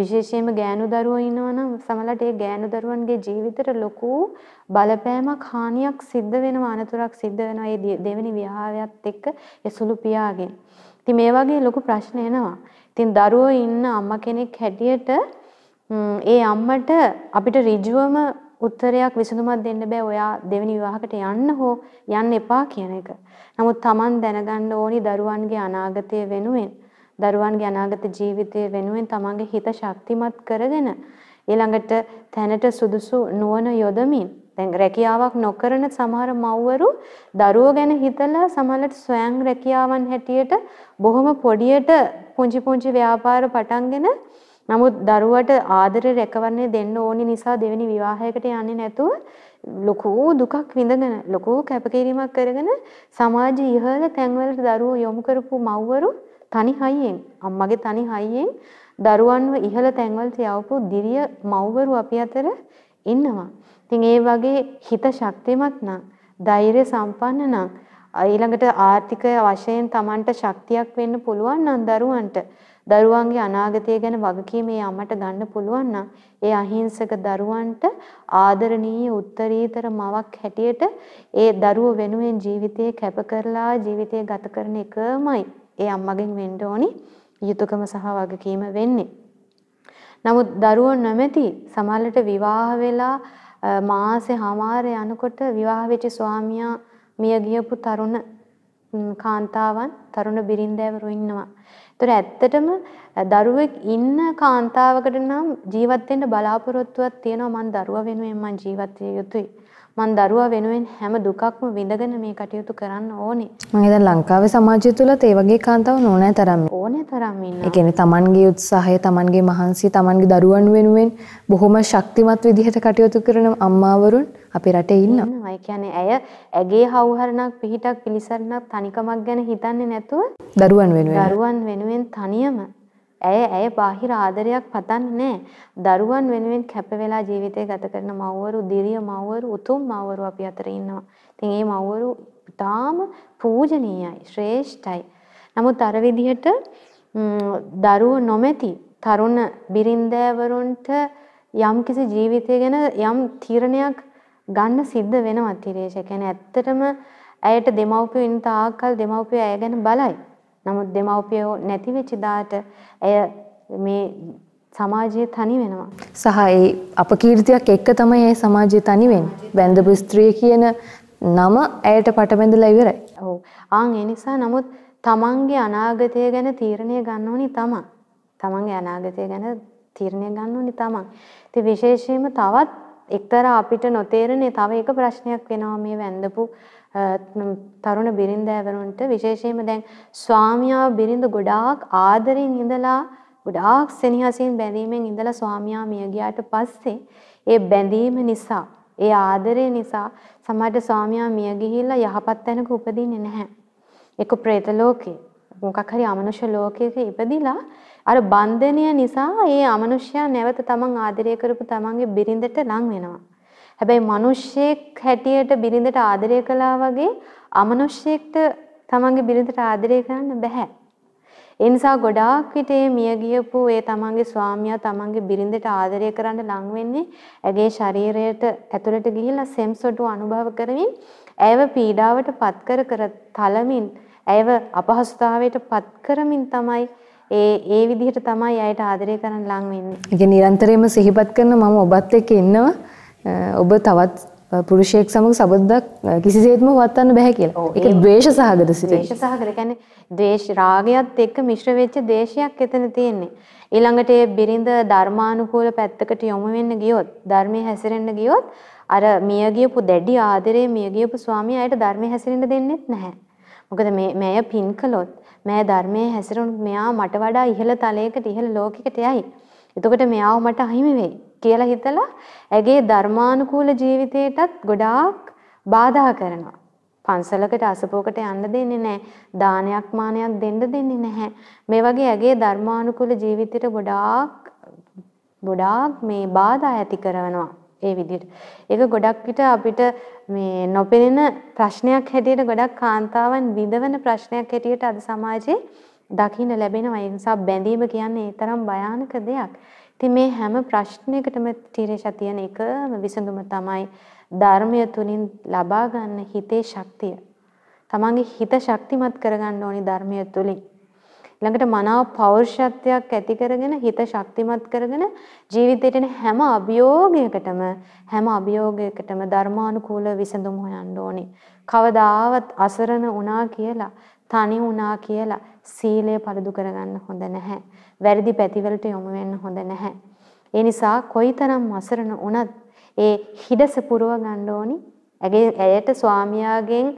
විශේෂයෙන්ම ගෑනු දරුවෝ ඉන්නවනම් සමහරවිට ඒ ගෑනු දරුවන්ගේ ජීවිතේට ලොකු බලපෑමක් හානියක් සිද්ධ වෙනවා අනතුරක් සිද්ධ වෙනවා ඒ දෙවෙනි විවාහයත් එක්ක ඒ සුළු පියාගෙන්. ඉතින් මේ වගේ ලොකු ප්‍රශ්න එනවා. ඉතින් දරුවෝ ඉන්න අම්මා කෙනෙක් හැටියට ඒ අම්මට අපිට ඍජුවම උත්තරයක් විසඳුමක් දෙන්න බෑ ඔයා දෙවෙනි විවාහකට යන්න හෝ යන්න එපා කියන එක. නමුත් Taman දැනගන්න ඕනි දරුවන්ගේ අනාගතය වෙනුවෙන් දරුවන්ගේ අනාගත ජීවිතය වෙනුවෙන් තමන්ගේ හිත ශක්තිමත් කරගෙන ඊළඟට තැනට සුදුසු නුවණ යොදමින් දැන් රැකියාවක් නොකරන සමහර මව්වරු දරුවෝ ගැන හිතලා සමහරට ස්වයං රැකියාවන් හැටියට බොහොම පොඩියට පුංචි පුංචි ව්‍යාපාර පටන්ගෙන නමුත් දරුවට ආදරේ රැකවරණය දෙන්න ඕනි නිසා දෙවෙනි විවාහයකට යන්නේ නැතුව ලොකු දුකක් විඳගෙන ලොකු කැපකිරීමක් කරගෙන සමාජයේ ඉහළ තැන්වලට දරුවෝ යොමු කරපු මව්වරු තනි හයියෙන් අම්මගේ තනි හයියෙන් දරුවන්ව ඉහළ තැන්වලට යවපු දිරිය මව්වරු අපි අතර ඉන්නවා. ඉතින් ඒ වගේ හිත ශක්තිමත් නම් ධෛර්ය සම්පන්න නම් ඊළඟට ආර්ථික වශයෙන් Tamanට ශක්තියක් වෙන්න පුළුවන් නම් දරුවන්ට දරුවන්ගේ අනාගතය ගැන වගකීම ඒ අම්මට ගන්න පුළුවන් නම් ඒ අහිංසක දරුවන්ට ආදරණීය උත්තරීතර මවක් හැටියට ඒ දරුවෝ වෙනුවෙන් ජීවිතේ කැප කරලා ජීවිතය ගත කරන එකමයි ඒ අම්මගෙන් වෙන්න ඕනි යුතුයකම සහ වගකීම වෙන්නේ. නමුත් දරුවෝ නැමැති සමහරට විවාහ වෙලා මාසේ හමාරේ යනකොට විවාහ වෙච්ච ස්වාමියා මිය ගියපු තරුණ කාන්තාවන් තරුණ බිරින්දෑවරු ඉන්නවා. ඒතර ඇත්තටම දරුවෙක් ඉන්න කාන්තාවකට නම් ජීවත් වෙන්න බලාපොරොත්තුවක් තියෙනවා මං දරුවා වෙනුවෙන් මං ජීවත් විය යුතුයි. මං දරුවා වෙනුවෙන් හැම දුකක්ම විඳගෙන මේ කටයුතු කරන්න ඕනේ. මම හිතන ලංකාවේ සමාජය තුලත් ඒ වගේ කාන්තාවන් ඕනෑ තරම් ඕනෑ තරම් ඉන්නවා. ඒ කියන්නේ තමන්ගේ උත්සාහය, තමන්ගේ මහන්සිය, තමන්ගේ දරුවන් වෙනුවෙන් බොහොම ශක්තිමත් විදිහට කටයුතු කරන අම්මාවරුන් අපේ රටේ ඉන්නවා. ඒ කියන්නේ ඇය ඇගේ හවුහරණක් පිහිටක් පිළිසරණක් තනිකමක් ගැන හිතන්නේ නැතුව දරුවන් වෙනුවෙන් දරුවන් වෙනුවෙන් තනියම ඇය ඇය බාහිර ආදරයක් පතන්නේ දරුවන් වෙනුවෙන් කැප වෙලා ජීවිතය ගත කරන මව්වරු, දිරිය මව්වරු, උතුම් මව්වරු අපි අතර ඉන්නවා. ඉතින් මේ මව්වරු තාම පූජනීයයි, ශ්‍රේෂ්ඨයි. නමුත් අර විදිහට දරුවෝ නොමැති තරුණ බිරින්දෑවරුන්ට යම්කිසි ජීවිතය ගැන යම් තීරණයක් ගන්න සිද්ධ වෙනවා තිරේෂ. ඒ කියන්නේ ඇත්තටම ඇයට දෙමව්පියෝ ඉන්න තාක්කල් දෙමව්පියෝ ඇය ගැන බලයි. නමුත් දෙමව්පියෝ නැති වෙච්ච දාට ඇය මේ සමාජයේ තනි වෙනවා. සහ ඒ අපකීර්තියක් එක්ක තමයි ඒ සමාජයේ තනි වෙන්නේ. බැඳපු ස්ත්‍රිය කියන නම ඇයට පටබැඳලා ඉවරයි. ඔව්. ආන් ඒ නිසා නමුත් තමන්ගේ අනාගතය ගැන තීරණය ගන්න ඕනි තමන්. තමන්ගේ අනාගතය ගැන තීරණය ගන්න ඕනි තමන්. ඉතින් විශේෂයෙන්ම තවත් එක්තරා අපිට නොතේරෙන්නේ තව එක ප්‍රශ්නයක් වෙනවා මේ වැඳපු තරුණ බිරින්දෑවරුන්ට විශේෂයෙන්ම දැන් ස්වාමියා බිරිඳ ගොඩාක් ආදරෙන් ඉඳලා ගොඩාක් සෙනෙහසින් බැඳීමෙන් ඉඳලා ස්වාමියා මිය ගියාට පස්සේ ඒ බැඳීම නිසා ඒ ආදරය නිසා සමහරට ස්වාමියා මිය ගිහිල්ලා යහපත් තැනක උපදින්නේ නැහැ. ඒක പ്രേත ලෝකේ මොකක් හරි අමනුෂ්‍ය ලෝකයක ඉපදිලා අර බන්ධනය නිසා ඒ අමනුෂ්‍යයා නැවත තමන් ආදරය කරපු තමන්ගේ බිරිඳට ලං වෙනවා. හැබැයි මිනිස්සෙක් හැටියට බිරිඳට ආදරය කළා වගේ අමනුෂ්‍යෙක්ට තමන්ගේ බිරිඳට ආදරය කරන්න බෑ. ඒ නිසා ගොඩාක් විට මිය ගියපු ඒ තමන්ගේ ස්වාමියා තමන්ගේ බිරිඳට ආදරය කරන්න ලං වෙන්නේ ඇගේ ශරීරයට ඇතුළට ගිහිල්ලා සෙම්සොටු අනුභව කරමින් ඇයව පීඩාවට පත් කර කර තලමින් ඇයව අපහසුතාවයට පත් කරමින් තමයි ඒ ඒ විදිහට තමයි අයට ආදරය කරන්න ලං වෙන්නේ. ඒක නිරන්තරයෙන්ම සිහිපත් කරන මම ඔබත් එක්ක ඉන්නවා. ඔබ තවත් පුරුෂයෙක් සමග සබඳක් කිසිසේත්ම වත්තන්න බෑ කියලා. ඒක ද්වේෂ සහගත සිත. ද්වේෂ සහගත කියන්නේ ද්වේෂ රාගයත් එක්ක මිශ්‍ර වෙච්ච දේශයක් එතන තියෙන්නේ. ඊළඟට ඒ බිරිඳ ධර්මානුකූල පැත්තකට යොමු වෙන්න ගියොත්, ධර්මයේ හැසිරෙන්න ගියොත් අර මිය ගියපු දැඩි ආදරේ මිය ගියපු ස්වාමියාට ධර්මයේ හැසිරෙන්න දෙන්නෙත් නැහැ. මොකද මේ මෙය පින් කළොත්, මෑ ධර්මයේ හැසිරුණොත් මෙයා මට වඩා ඉහළ තලයකට ඉහළ ලෝකයකට යයි. එතකොට මෙයාව මට අහිමි වෙයි. කියලා හිතලා ඇගේ ධර්මානුකූල ජීවිතයටත් ගොඩාක් බාධා කරනවා. පන්සලකට අසපුවකට යන්න දෙන්නේ නැහැ. දානයක් මානයක් දෙන්න දෙන්නේ නැහැ. මේ වගේ ඇගේ ධර්මානුකූල ජීවිතයට ගොඩාක් ගොඩාක් මේ බාධා ඇති කරනවා. ඒ විදිහට. ඒක ගොඩක් විට අපිට මේ නොපෙනෙන ප්‍රශ්නයක් හැටියට ගොඩක් කාන්තාවන් විඳවන ප්‍රශ්නයක් හැටියට අද සමාජයේ දකින්න ලැබෙනවා. ඒ නිසා බැඳීම කියන්නේ ඒ තරම් භයානක දෙයක්. ඉතින් මේ හැම ප්‍රශ්නයකටම තීරේෂා තියෙන එකම විසඳුම තමයි ධර්මය තුලින් ලබා ගන්න හිතේ ශක්තිය. තමන්ගේ හිත ශක්තිමත් කරගන්න ඕනි ධර්මය තුලින්. ළඟට මනාව පෞරුෂත්වයක් ඇති කරගෙන හිත ශක්තිමත් කරගෙන ජීවිතේට හැම අභියෝගයකටම හැම අභියෝගයකටම ධර්මානුකූල විසඳුම් හොයන්න ඕනේ. කවදාවත් අසරණ වුණා කියලා, තනි වුණා කියලා සීලය පළුදු කරගන්න හොඳ නැහැ. වැරදි පැතිවලට යොමු වෙන්න හොඳ නැහැ. ඒ නිසා කොයිතරම් අසරණ වුණත් ඒ හිඩස පුරව ගන්න ඕනි. ඇගේ ඇයට ස්වාමියාගෙන්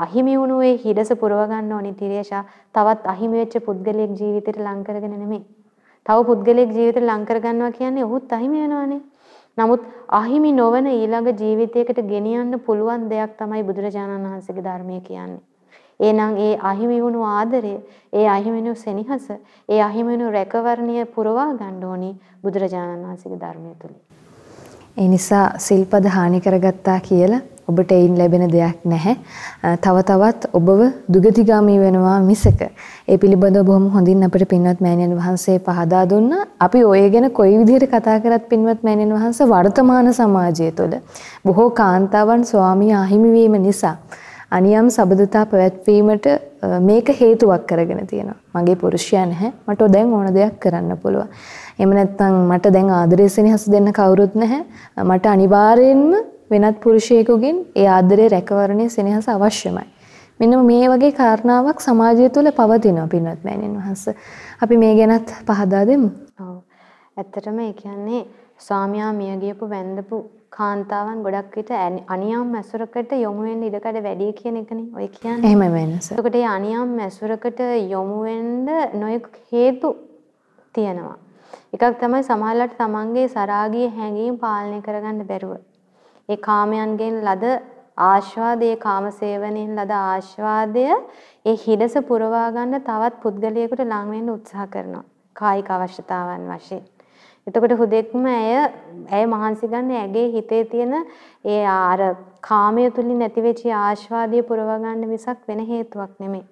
අහිමි වුණු ඒ හිඩස පුරව ගන්න ඕනි තිරේෂා තවත් අහිමි වෙච්ච පුද්ගලයෙක් ජීවිතේට ලං කරගෙන නෙමෙයි. තව පුද්ගලයෙක් ජීවිතේට ලං කරගන්නවා කියන්නේ ඔහුත් අහිමි වෙනවානේ. නමුත් අහිමි නොවන ඊළඟ ජීවිතයකට ගෙනියන්න පුළුවන් දෙයක් තමයි බුදුරජාණන් වහන්සේගේ ධර්මය කියන්නේ. එහෙනම් ඒ අහිමි වුණු ආදරය, ඒ අහිමි වුණු සෙනෙහස, ඒ අහිමි වුණු රැකවරණය පුරවා ගන්න ඕනි බුදුරජාණන් වහන්සේගේ ධර්මය තුලින්. ඒ නිසා සිල්පද හානි කරගත්තා කියලා ඔබට ඒන් ලැබෙන දෙයක් නැහැ. තව තවත් ඔබව දුගතිගාමී වෙනවා මිසක. ඒ පිළිබඳව බොහොම හොඳින් අපිට පින්වත් මෑණියන් වහන්සේ පහදා දුන්නා. අපි ඔය ගැන කොයි විදිහට කතා කරත් පින්වත් මෑණියන් වහන්සේ වර්තමාන සමාජය තුළ බොහෝ කාන්තාවන් ස්වාමිය අහිමි වීම නිසා අනියම් සබඳතා පැවැත්වීමට මේක හේතුවක් කරගෙන තියෙනවා. මගේ පුරුෂයා නැහැ. මට දැන් ඕන දෙයක් කරන්න පුළුවන්. එහෙම නැත්නම් මට දැන් ආදරය සෙනෙහස දෙන්න කවුරුත් නැහැ. මට අනිවාර්යයෙන්ම වෙනත් පුරුෂයෙකුගෙන් ඒ ආදරේ රැකවරණය සෙනෙහස අවශ්‍යමයි. මෙන්න මේ වගේ කාරණාවක් සමාජය තුළ පවතිනවා පින්වත් මෑණියන් වහන්සේ. අපි මේ ගැනත් පහදා දෙමු. ඔව්. ඇත්තටම ඒ කියන්නේ ස්වාමියා මිය ගියපු වැන්දපු කාන්තාවන් ගොඩක් විට අනියම් මැසුරකට යොමු වෙන්න ඉඩකඩ වැඩි කියන එකනේ ඔය කියන්නේ. එහෙමයි වෙනස. එතකොට මේ අනියම් මැසුරකට යොමු වෙන්න නොයෙක් හේතු තියෙනවා. එකක් තමයි සමහරවිට තමන්ගේ සරාගී හැඟීම් පාලනය කරගන්න බැරුව. ඒ කාමයන්ගෙන් ලද ආස්වාදයේ කාමසේවණයෙන් ලද ආස්වාදය ඒ හිඩස පුරවා ගන්න තවත් පුද්ගලයෙකුට ලං වෙන්න උත්සාහ කරනවා. කායික අවශ්‍යතාවන් වශයෙන්. එතකොට හුදෙක්ම ඇය ඇය මහන්සි ගන්න ඇගේ හිතේ තියෙන ඒ අර කාමයේ තුලින් නැතිවෙච්ච ආස්වාදය පුරව ගන්න මිසක් වෙන හේතුවක් නෙමෙයි.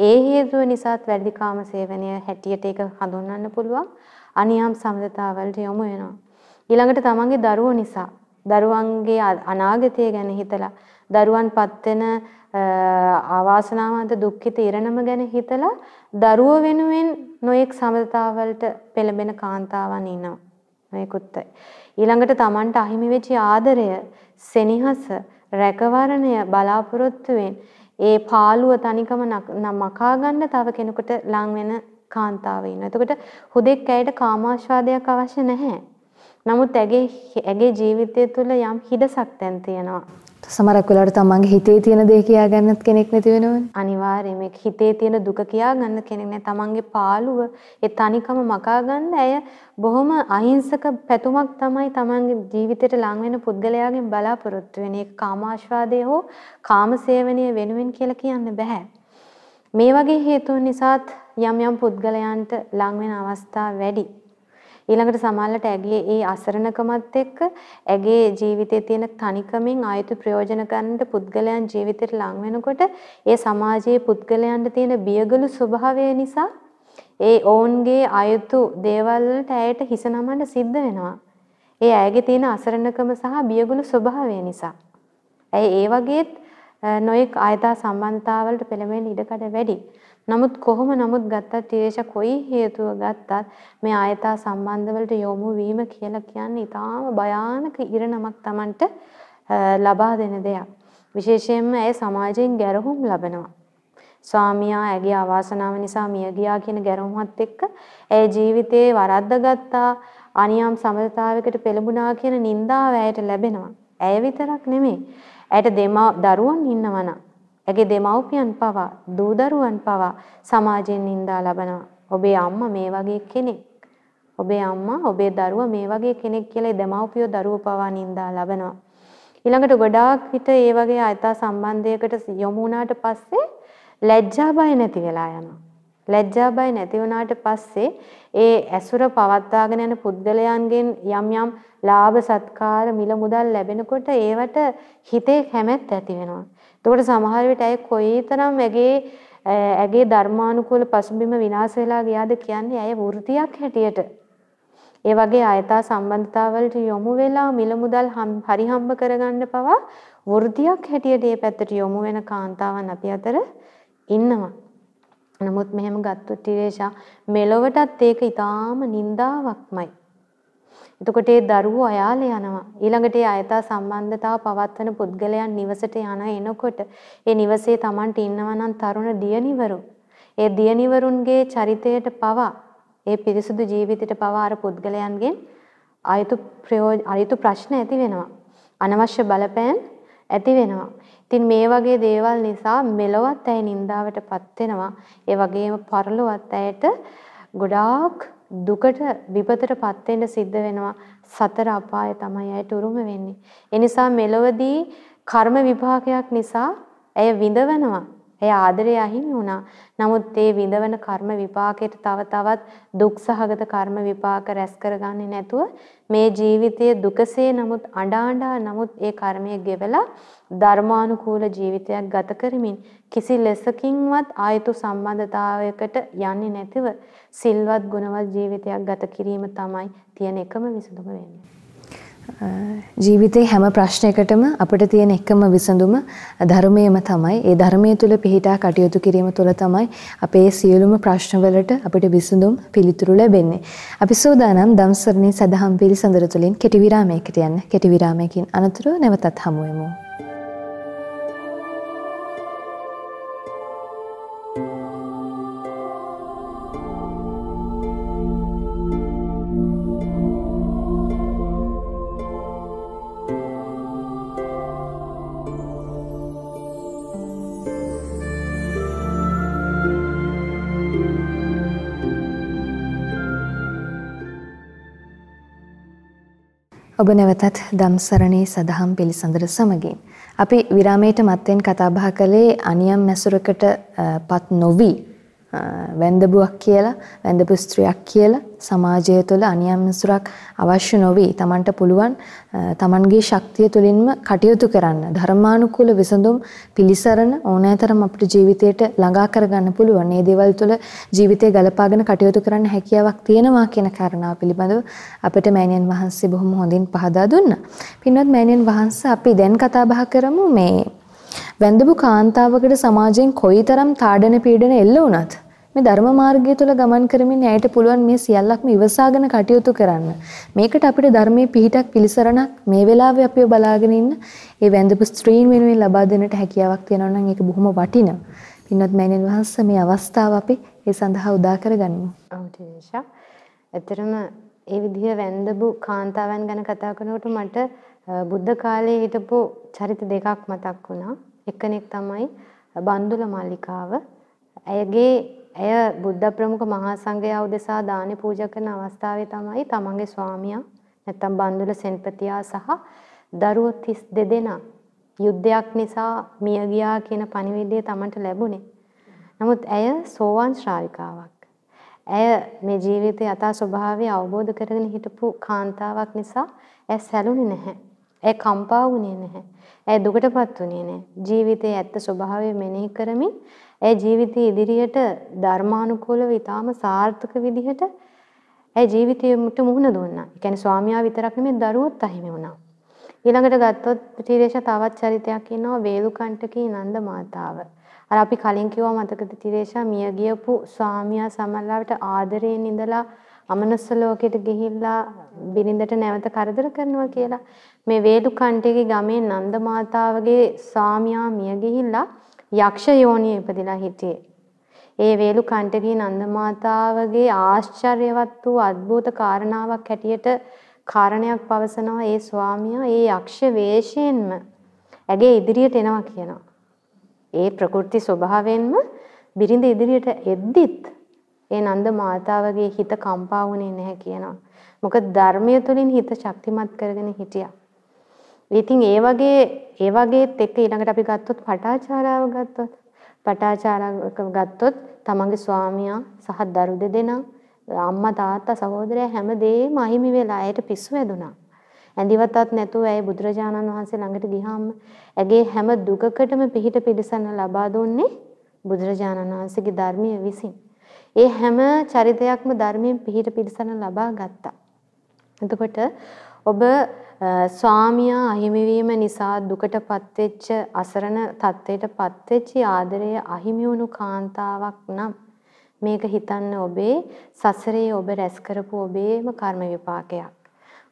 ඒ හේතුව නිසාත් වැඩි කාම සේවනය හැටියට ඒක හඳුන්වන්න පුළුවන්. අනියම් සම්මතතාවලට යොමු වෙනවා. ඊළඟට තමන්ගේ දරුවෝ නිසා දරුවන්ගේ අනාගතය ගැන හිතලා දරුවන්පත් වෙන අවාසනාවන්ත දුක්ඛිත ඉරණම ගැන හිතලා දරුව වෙනුවෙන් නොයෙක් සමතතාවලට පෙළඹෙන කාන්තාවන් ඉන්නවා. මේකුත් ඊළඟට Tamanට අහිමි වෙච්ච ආදරය, සෙනෙහස, රැකවරණය බලාපොරොත්තුවෙන් ඒ පාළුව තනිකම මකා ගන්න තව කෙනෙකුට ලං වෙන කාන්තාව ඉන්නවා. එතකොට හුදෙක් ඇයට කාමාශ්වාදයක් අවශ්‍ය නැහැ. නමුත් ඇගේ ඇගේ ජීවිතය තුළ යම් හිඩසක් දැන් තියෙනවා. සමහරක් වෙලාවට තමන්ගේ හිතේ තියෙන දේ කියා ගන්නත් කෙනෙක් නැති වෙනවනේ. අනිවාර්යයෙන් මේ හිතේ තියෙන දුක කියා ගන්න කෙනෙක් නැහැ. තමන්ගේ පාළුව ඒ තනිකම මකා ගන්න ඇය බොහොම අහිංසක පැතුමක් තමයි තමන්ගේ ජීවිතයට ලං වෙන පුද්ගලයාගෙන් බලාපොරොත්තු වෙන්නේ. ඒක කාමාශ්වාදයේ හෝ කාමසේවනීය වෙනුවෙන් කියලා කියන්න බෑ. මේ වගේ හේතුන් නිසාත් යම් යම් පුද්ගලයන්ට ලං වෙන අවස්ථා වැඩි. ඊළඟට සමහරවිට ඇගේ ඒ අසරණකමත් එක්ක ඇගේ ජීවිතයේ තියෙන තනිකමින් ආයුතු ප්‍රයෝජන ගන්නට පුද්ගලයන් ජීවිතයට ලං වෙනකොට ඒ සමාජයේ පුද්ගලයන්ට තියෙන බියගලු ස්වභාවය නිසා ඒ ඔවුන්ගේ ආයුතු දේවල් වලට ඇයට හිස නමන්න සිද්ධ වෙනවා. ඒ ඇයගේ තියෙන අසරණකම සහ බියගලු ස්වභාවය නිසා. ඇයි ඒ වගේත් නොයෙක් ආයතා සම්බන්ධතාවලට පෙළඹෙන ඉඩකඩ වැඩි. නමුත් කොහොම නමුත් ගත්තත් ඊරේෂ කොයි හේතුව ගත්තත් මේ ආයතා සම්බන්ධ වලට යොමු වීම කියලා කියන්නේ ඊටාම භයානක ඉරණමක් Tamanට ලබා දෙන දෙයක්. විශේෂයෙන්ම ඇය සමාජයෙන් ගැරහුම් ලබනවා. ස්වාමියා ඇගේ අවාසනාව නිසා මිය ගියා කියන ගැරහුමත් එක්ක ඇය ජීවිතේ වරද්දගත්තා අනියම් සමතතාවයකට පෙළඹුණා කියන නින්දාව ඇයට ලැබෙනවා. ඇය විතරක් නෙමෙයි. ඇයට දෙමා දරුවන් ඉන්නවනම් ඇගේ දෙමව්පියන් පවා දූ දරුවන් පවා සමාජයෙන් නිඳා ලබනවා. ඔබේ අම්මා මේ වගේ කෙනෙක්. ඔබේ අම්මා ඔබේ දරුවා මේ වගේ කෙනෙක් කියලා දෙමව්පියෝ දරුවෝ පවා නිඳා ලබනවා. ඊළඟට ගොඩාක් විට ඒ වගේ අයථා සම්බන්ධයකට යොමු වුණාට පස්සේ ලැජ්ජා බය නැති වෙලා යනවා. ලැජ්ජා බය නැති වුණාට පස්සේ ඒ ඇසුර පවත්වාගෙන යන පුද්ගලයන්ගෙන් යම් යම් ලාභ සත්කාර මිල මුදල් ලැබෙනකොට ඒවට හිතේ කැමැත්ත ඇති වෙනවා. එතකොට සමහර විට ඇය කොයිතරම් ඇගේ ඇගේ ධර්මානුකූල පසුබිම විනාශ වෙලා ගියාද කියන්නේ ඇය වෘතියක් හැටියට ඒ වගේ ආයතා සම්බන්ධතාවලට යොමු වෙලා මිල මුදල් හරි හම්බ කරගන්න පවා වෘතියක් හැටියට මේ පැත්තට යොමු වෙන කාන්තාවන් අපි අතර ඉන්නවා. නමුත් මෙහෙම ගත්තොත් ඉරේෂා මෙලොවටත් ඒක ඊටාම නින්දාවක්මයි. එතකොට ඒ දරුවෝ අයාල යනවා. ඊළඟට ඒ අයථා සම්බන්ධතාව පවත්වන පුද්ගලයන් නිවසට යන එනකොට ඒ නිවසේ Tamanට ඉන්නවා නම් තරුණ දියණිවරු. ඒ දියණිවරුන්ගේ චරිතයට පවා ඒ පිරිසුදු ජීවිතයට පවා අර පුද්ගලයන්ගෙන් අයුතු ප්‍රයෝජ අයුතු ප්‍රශ්න ඇති වෙනවා. අනවශ්‍ය බලපෑම් ඇති වෙනවා. ඉතින් මේ වගේ දේවල් නිසා මෙලොවත් ඇය නින්දාවටපත් වෙනවා. ඒ වගේම පරලොවත් ඇයට ගොඩාක් දුකට විපතටපත් වෙන්න සිද්ධ වෙනවා සතර අපාය තමයි ඇයට උරුම වෙන්නේ. ඒ නිසා මෙලොවදී කර්ම විපාකයක් නිසා ඇය විඳවනවා. ඇය ආදරය අහිමි වුණා. නමුත් ඒ විඳවන කර්ම විපාකයට තව තවත් දුක්සහගත කර්ම විපාක රැස් කරගන්නේ නැතුව මේ ජීවිතයේ දුකසේ නමුත් අඬා අඬා නමුත් ඒ කර්මය ගෙවලා ධර්මානුකූල ජීවිතයක් ගත කරමින් කිසි ලෙසකින්වත් ආයතු සම්බන්ධතාවයකට යන්නේ නැතිව සිල්වත් ගුණවත් ජීවිතයක් ගත කිරීම තමයි තියෙන එකම විසඳුම වෙන්නේ. ජීවිතේ හැම ප්‍රශ්නයකටම අපිට තියෙන එකම විසඳුම ධර්මයම තමයි. ඒ ධර්මයේ තුල පිහිටා කටයුතු කිරීම තුළ තමයි අපේ සියලුම ප්‍රශ්නවලට අපිට විසඳුම් පිළිතුරු ලැබෙන්නේ. අපි සූදානම් දම්සරණී සදහම් පිළිසඳර තුළින් කෙටි විරාමයකට යන්න. කෙටි විරාමයකින් අනතුරුව නැවතත් හමු වෙමු. ඔබ නැවතත් ධම්සරණී සදහම් පිළිසඳර සමගින්. අපි විරාමයට මත්තෙන් කතා බහ කළේ අනියම් මැසුරකට පත් නොවි. වැන්දබුවක් කියලා වැන්දපු ස්ත්‍රියක් කියලා සමාජය තුළ අනියම්සුරක් අවශ්‍ය නොවි තමන්ට පුළුවන් තමන්ගේ ශක්තිය තුළින්ම කටයුතු කරන්න ධර්මානුකූල විසඳුම් පිළිසරණ ඕනෑතරම් අපිට ජීවිතයට ළඟා කරගන්න පුළුවන්. මේ දේවල් තුළ ජීවිතය ගලපාගෙන කටයුතු කරන්න හැකියාවක් තියෙනවා කියන කාරණාව පිළිබඳව අපිට මෑණියන් වහන්සේ බොහොම හොඳින් පහදා දුන්නා. පින්වත් මෑණියන් වහන්සේ අපි දැන් කතා බහ කරමු මේ වැඳපු කාන්තාවකට සමාජයෙන් කොයිතරම් තාඩන පීඩන එල්ල වුණත් මේ ධර්ම මාර්ගය තුළ ගමන් කරමින් ඇයට පුළුවන් මේ සියල්ලක්ම ඉවසාගෙන කටයුතු කරන්න. මේකට අපිට ධර්මයේ පිහිටක් පිළිසරණක් මේ වෙලාවේ අපිව බලාගෙන ඉන්න ඒ වැඳපු ස්ත්‍රීන් වෙනුවෙන් ලබා දෙන්නට හැකියාවක් තියෙනවා නම් ඒක බොහොම වටිනවා. පින්වත් මෑණියන් වහන්සේ මේ අවස්ථාව අපි ඒ සඳහා උදා කරගනිමු. ඔව් ටීෂා. ඇත්තටම ඒ විදිහ වැඳපු කාන්තාවන් ගැන කතා කරනකොට මට බුද්ධ කාලේ හිටපු චරිත දෙකක් මතක් වුණා. එකෙක් තමයි බන්දුල මල්ලිකාව. ඇයගේ ඇය බුද්ධ ප්‍රමුඛ මහා සංඝයා උදෙසා දානි පූජා කරන අවස්ථාවේ තමයි තමන්ගේ ස්වාමියා නැත්තම් බන්දුල සෙන්පතියා සහ දරුවෝ 32 දෙනා යුද්ධයක් නිසා මිය ගියා කියන පණිවිඩය තමන්ට ලැබුණේ. නමුත් ඇය සෝවාන් ශ්‍රාවිකාවක්. ඇය මේ ජීවිතයේ යථා ස්වභාවය අවබෝධ කරගෙන හිටපු කාන්තාවක් නිසා ඇය සැලුනේ නැහැ. ඇය කම්පා වුණේ නැහැ. ඇය දුකටපත් වුණේ නැහැ. ජීවිතයේ ඇත්ත ස්වභාවය මෙනෙහි කරමින් ඇය ජීවිතයේ ඉදිරියට ධර්මානුකූලව ඊටාම සාර්ථක විදිහට ඇය ජීවිතයට මුහුණ දුන්නා. ඒ කියන්නේ ස්වාමියා විතරක් නෙමෙයි දරුවොත් අහිමි වුණා. ඊළඟට ගත්තොත් තිරේෂ තවත් චරිතයක් ඉන්නවා වේලුකණ්ඨකී නන්ද මාතාව. අර අපි කලින් කිව්වා මතකද තිරේෂා මිය ගියපු ස්වාමියා සමල්ලාවට ආදරයෙන් ඉඳලා අමනස්ස ලෝකෙට ගිහිල්ලා බිරිඳට නැවත කරදර කරනවා කියලා. මේ වේලුකණ්ඨකී ගමේ නන්ද මාතාවගේ ස්වාමියා මිය ගිහිල්ලා යක්ෂ යෝනියේ ඉපදිලා හිටියේ. ඒ වේලු කණ්ඨකී නන්ද මාතාවගේ ආශ්චර්යවත් වූ අద్భుත කාරණාවක් හැටියට කාරණයක් පවසනවා ඒ ස්වාමියා ඒ යක්ෂ වේශයෙන්ම ඇගේ ඉදිරියට එනවා කියනවා. ඒ ප්‍රකෘති ස්වභාවයෙන්ම බිරිඳ ඉදිරියට එද්දිත් ඒ නන්ද මාතාවගේ හිත කම්පා වුණේ නැහැ කියනවා. මොකද ධර්මය තුලින් හිත ශක්තිමත් කරගෙන හිටියා. ඉතින් ඒ වගේ ඒ වගේත් එක්ක ඊළඟට අපි ගත්තොත් පටාචාරාව ගත්තොත් පටාචාරාව ගත්තොත් තමන්ගේ ස්වාමියා සහ දරු දෙදෙනා අම්මා තාත්තා සහෝදරයා හැමදේම අහිමි වෙලා ඇයට පිස්සු වැදුනා. ඇඳිවතත් නැතුව ඇය බුදුරජාණන් වහන්සේ ළඟට ගියාම ඇගේ හැම දුකකටම පිහිට පිළිසන්න ලබා දුන්නේ බුදුරජාණන් වහන්සේගේ ධර්මයේ විසින්. ඒ හැම චරිතයක්ම ධර්මයෙන් පිහිට පිළිසන්න ලබා ගත්තා. එතකොට ඔබ ස්වාමියා අහිමි වීම නිසා දුකටපත් වෙච්ච අසරණ තත්ත්වයටපත් වෙච්ච ආදරය අහිමි වුණු කාන්තාවක් නම් මේක හිතන්න ඔබේ සසරේ ඔබ රැස් කරපු ඔබේම කර්ම විපාකයක්.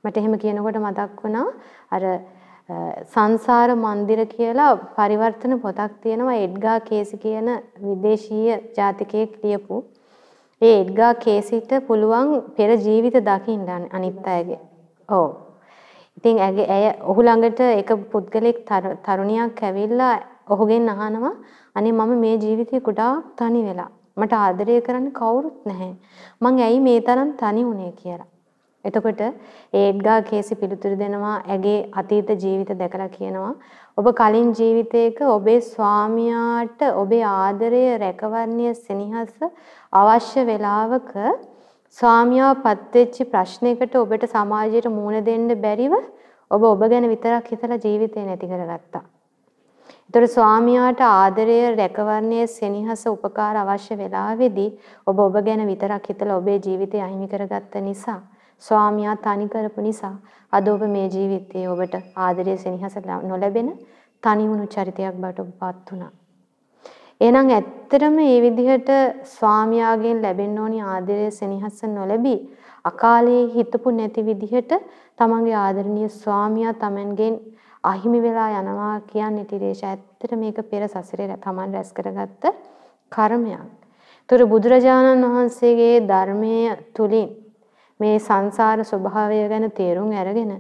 මට එහෙම කියනකොට මතක් වුණා අර සංසාර මන්දිර කියලා පරිවර්තන පොතක් තියෙනවා එඩ්ගා කේසි කියන විදේශීය ජාතිකයෙක් ලියපු. ඒ එඩ්ගා කේසිට පුළුවන් පෙර ජීවිත දකින්න අනිත් අයගේ. ඔව්. ඉතින් ඇගේ ඇය ඔහු ළඟට එක පුද්ගලෙක් තරුණියක් ඇවිල්ලා ඔහුගෙන් අහනවා අනේ මම මේ ජීවිතේ ගොඩාක් තනි වෙලා මට ආදරය කරන්න කවුරුත් නැහැ. මං ඇයි මේ තරම් තනි වුනේ කියලා. එතකොට ඒඩ්ගා කේසි පිළිතුරු දෙනවා ඇගේ අතීත ජීවිත දැකලා කියනවා ඔබ කලින් ජීවිතයක ඔබේ ස්වාමියාට ඔබේ ආදරය රැකවරණය සෙනෙහස අවශ්‍ය වෙලාවක ස්වාමියා පත්වෙච්ච ප්‍රශ්නයකට ඔබට සමාජයට මුහුණ දෙන්න බැරිව ඔබ ඔබ ගැන විතරක් හිතලා ජීවිතේ නැති කරගත්තා. ඒතර ස්වාමියාට ආදරය රැකවරණය සෙනෙහස උපකාර අවශ්‍ය වෙලාවේදී ඔබ ඔබ ගැන විතරක් හිතලා ඔබේ ජීවිතය අහිමි කරගත්ත නිසා ස්වාමියා තනි කරපු නිසා අද ඔබ මේ ජීවිතයේ ඔබට ආදරය සෙනෙහස නොලැබෙන තනි වුණු චරිතයක් බවට ඔබපත් වුණා. එහෙනම් ඇත්තටම මේ විදිහට ස්වාමියාගෙන් ලැබෙන්න ඕනි ආදරය සෙනෙහස නොලැබී අකාලේ හිතපු නැති විදිහට තමන්ගේ ආදරණීය ස්වාමියා තමන්ගෙන් අහිමි වෙලා යනවා කියන්නේ තිරේෂ ඇත්තට මේක පෙර සසරේ තමන් රැස් කරගත්ත කර්මයක්. ඒතර බුදුරජාණන් වහන්සේගේ ධර්මයේ තුලින් මේ සංසාර ස්වභාවය ගැන තේරුම් අරගෙන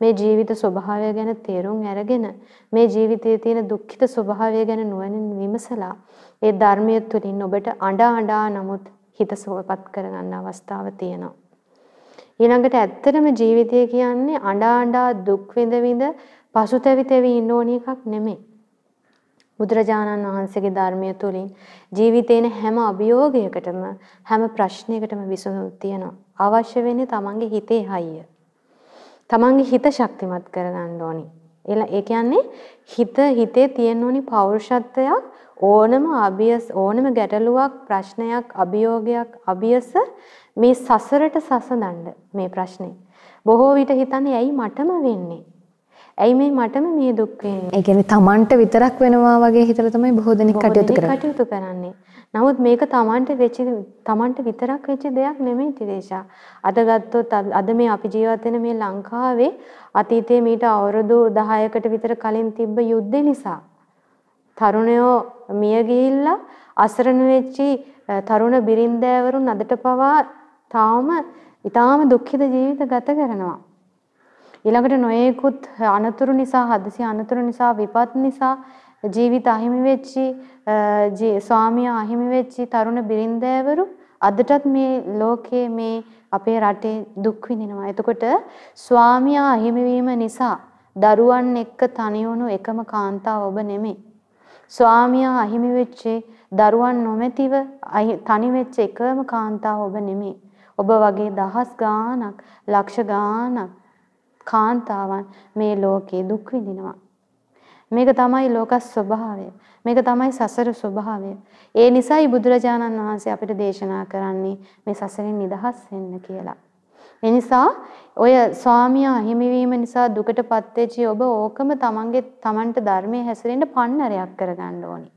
මේ ජීවිත ස්වභාවය ගැන තේරුම් අරගෙන මේ ජීවිතයේ තියෙන දුක්ඛිත ස්වභාවය ගැන නුවණින් විමසලා ඒ ධර්මයේ තුලින් ඔබට අඬා අඬා නමුත් හිත සුවපත් කරගන්න අවස්ථාව තියෙනවා. ඊළඟට ඇත්තටම ජීවිතය කියන්නේ අඬා අඬා දුක් විඳ විඳ පසුතැවි තැවි ඉන්න ඕන එකක් නෙමෙයි. බුදුරජාණන් වහන්සේගේ ධර්මය තුළින් ජීවිතේන හැම අභියෝගයකටම හැම ප්‍රශ්නයකටම විසඳුම් තියෙනවා. අවශ්‍ය වෙන්නේ තමන්ගේ හිතේ හයිය. තමන්ගේ හිත ශක්තිමත් කරගන්න ඕනි. ඒ කියන්නේ හිත හිතේ තියෙන ඕනි පෞරුෂත්වයක් ඕනම අභියස ඕනම ගැටලුවක් ප්‍රශ්නයක් අභියෝගයක් අභියස මේ සසරට සසඳන්න මේ ප්‍රශ්නේ. බොහෝ විට හිතන්නේ ඇයි මටම වෙන්නේ? ඇයි මේ මටම මේ දුක් වෙන්නේ? ඒ කියන්නේ තමන්ට විතරක් වෙනවා වගේ හිතලා තමයි බොහෝ දෙනෙක් කටයුතු කරන්නේ. කටයුතු කරන්නේ. නමුත් මේක තමන්ට වෙච්ච තමන්ට විතරක් වෙච්ච දෙයක් නෙමෙයි තිරේෂා. අද ගත්තොත් අද මේ අපි ජීවත් වෙන මේ ලංකාවේ අතීතයේ මීට අවුරුදු 10කට විතර කලින් තිබ්බ යුද්ධ නිසා තරුණයෝ මිය ගිහිල්ලා අසරණ වෙච්චි තරුණ බිරින්දෑවරුන් අදට පවා තාම ඊටාම දුක්ඛිත ජීවිත ගත කරනවා. ඊළඟට නොයෙකුත් අනතුරු නිසා හදිසි අනතුරු නිසා විපත් නිසා ජීවිත අහිමි වෙච්චි ස්වාමියා අහිමි වෙච්චි තරුණ බිරින්දෑවරු අදටත් මේ ලෝකයේ මේ අපේ රටේ දුක් විඳිනවා. එතකොට ස්වාමියා අහිමි වීම නිසා දරුවන් එක්ක තනි වුණු එකම කාන්තාව ඔබ නෙමෙයි. ස්වාමියා අහිමි වෙච්ච දරුවන් නොමැතිව තනි වෙච්ච එකම කාන්තාව ඔබ නෙමෙයි. ඔබ වගේ දහස් ගාණක් ලක්ෂ ගාණක් කාන්තාවන් මේ ලෝකේ දුක් විඳිනවා. මේක තමයි ලෝක ස්වභාවය. මේක තමයි සසර ස්වභාවය. ඒ නිසායි බුදුරජාණන් වහන්සේ අපිට දේශනා කරන්නේ මේ සසරින් නිදහස් වෙන්න කියලා. ඒ නිසා ඔය ස්වාමියා හිමිවීම නිසා දුකටපත් වෙච්ච ඔබ ඕකම තමන්ගේ තමන්ට ධර්මයේ හැසිරෙන්න පන්නරයක් කරගන්න ඕනි.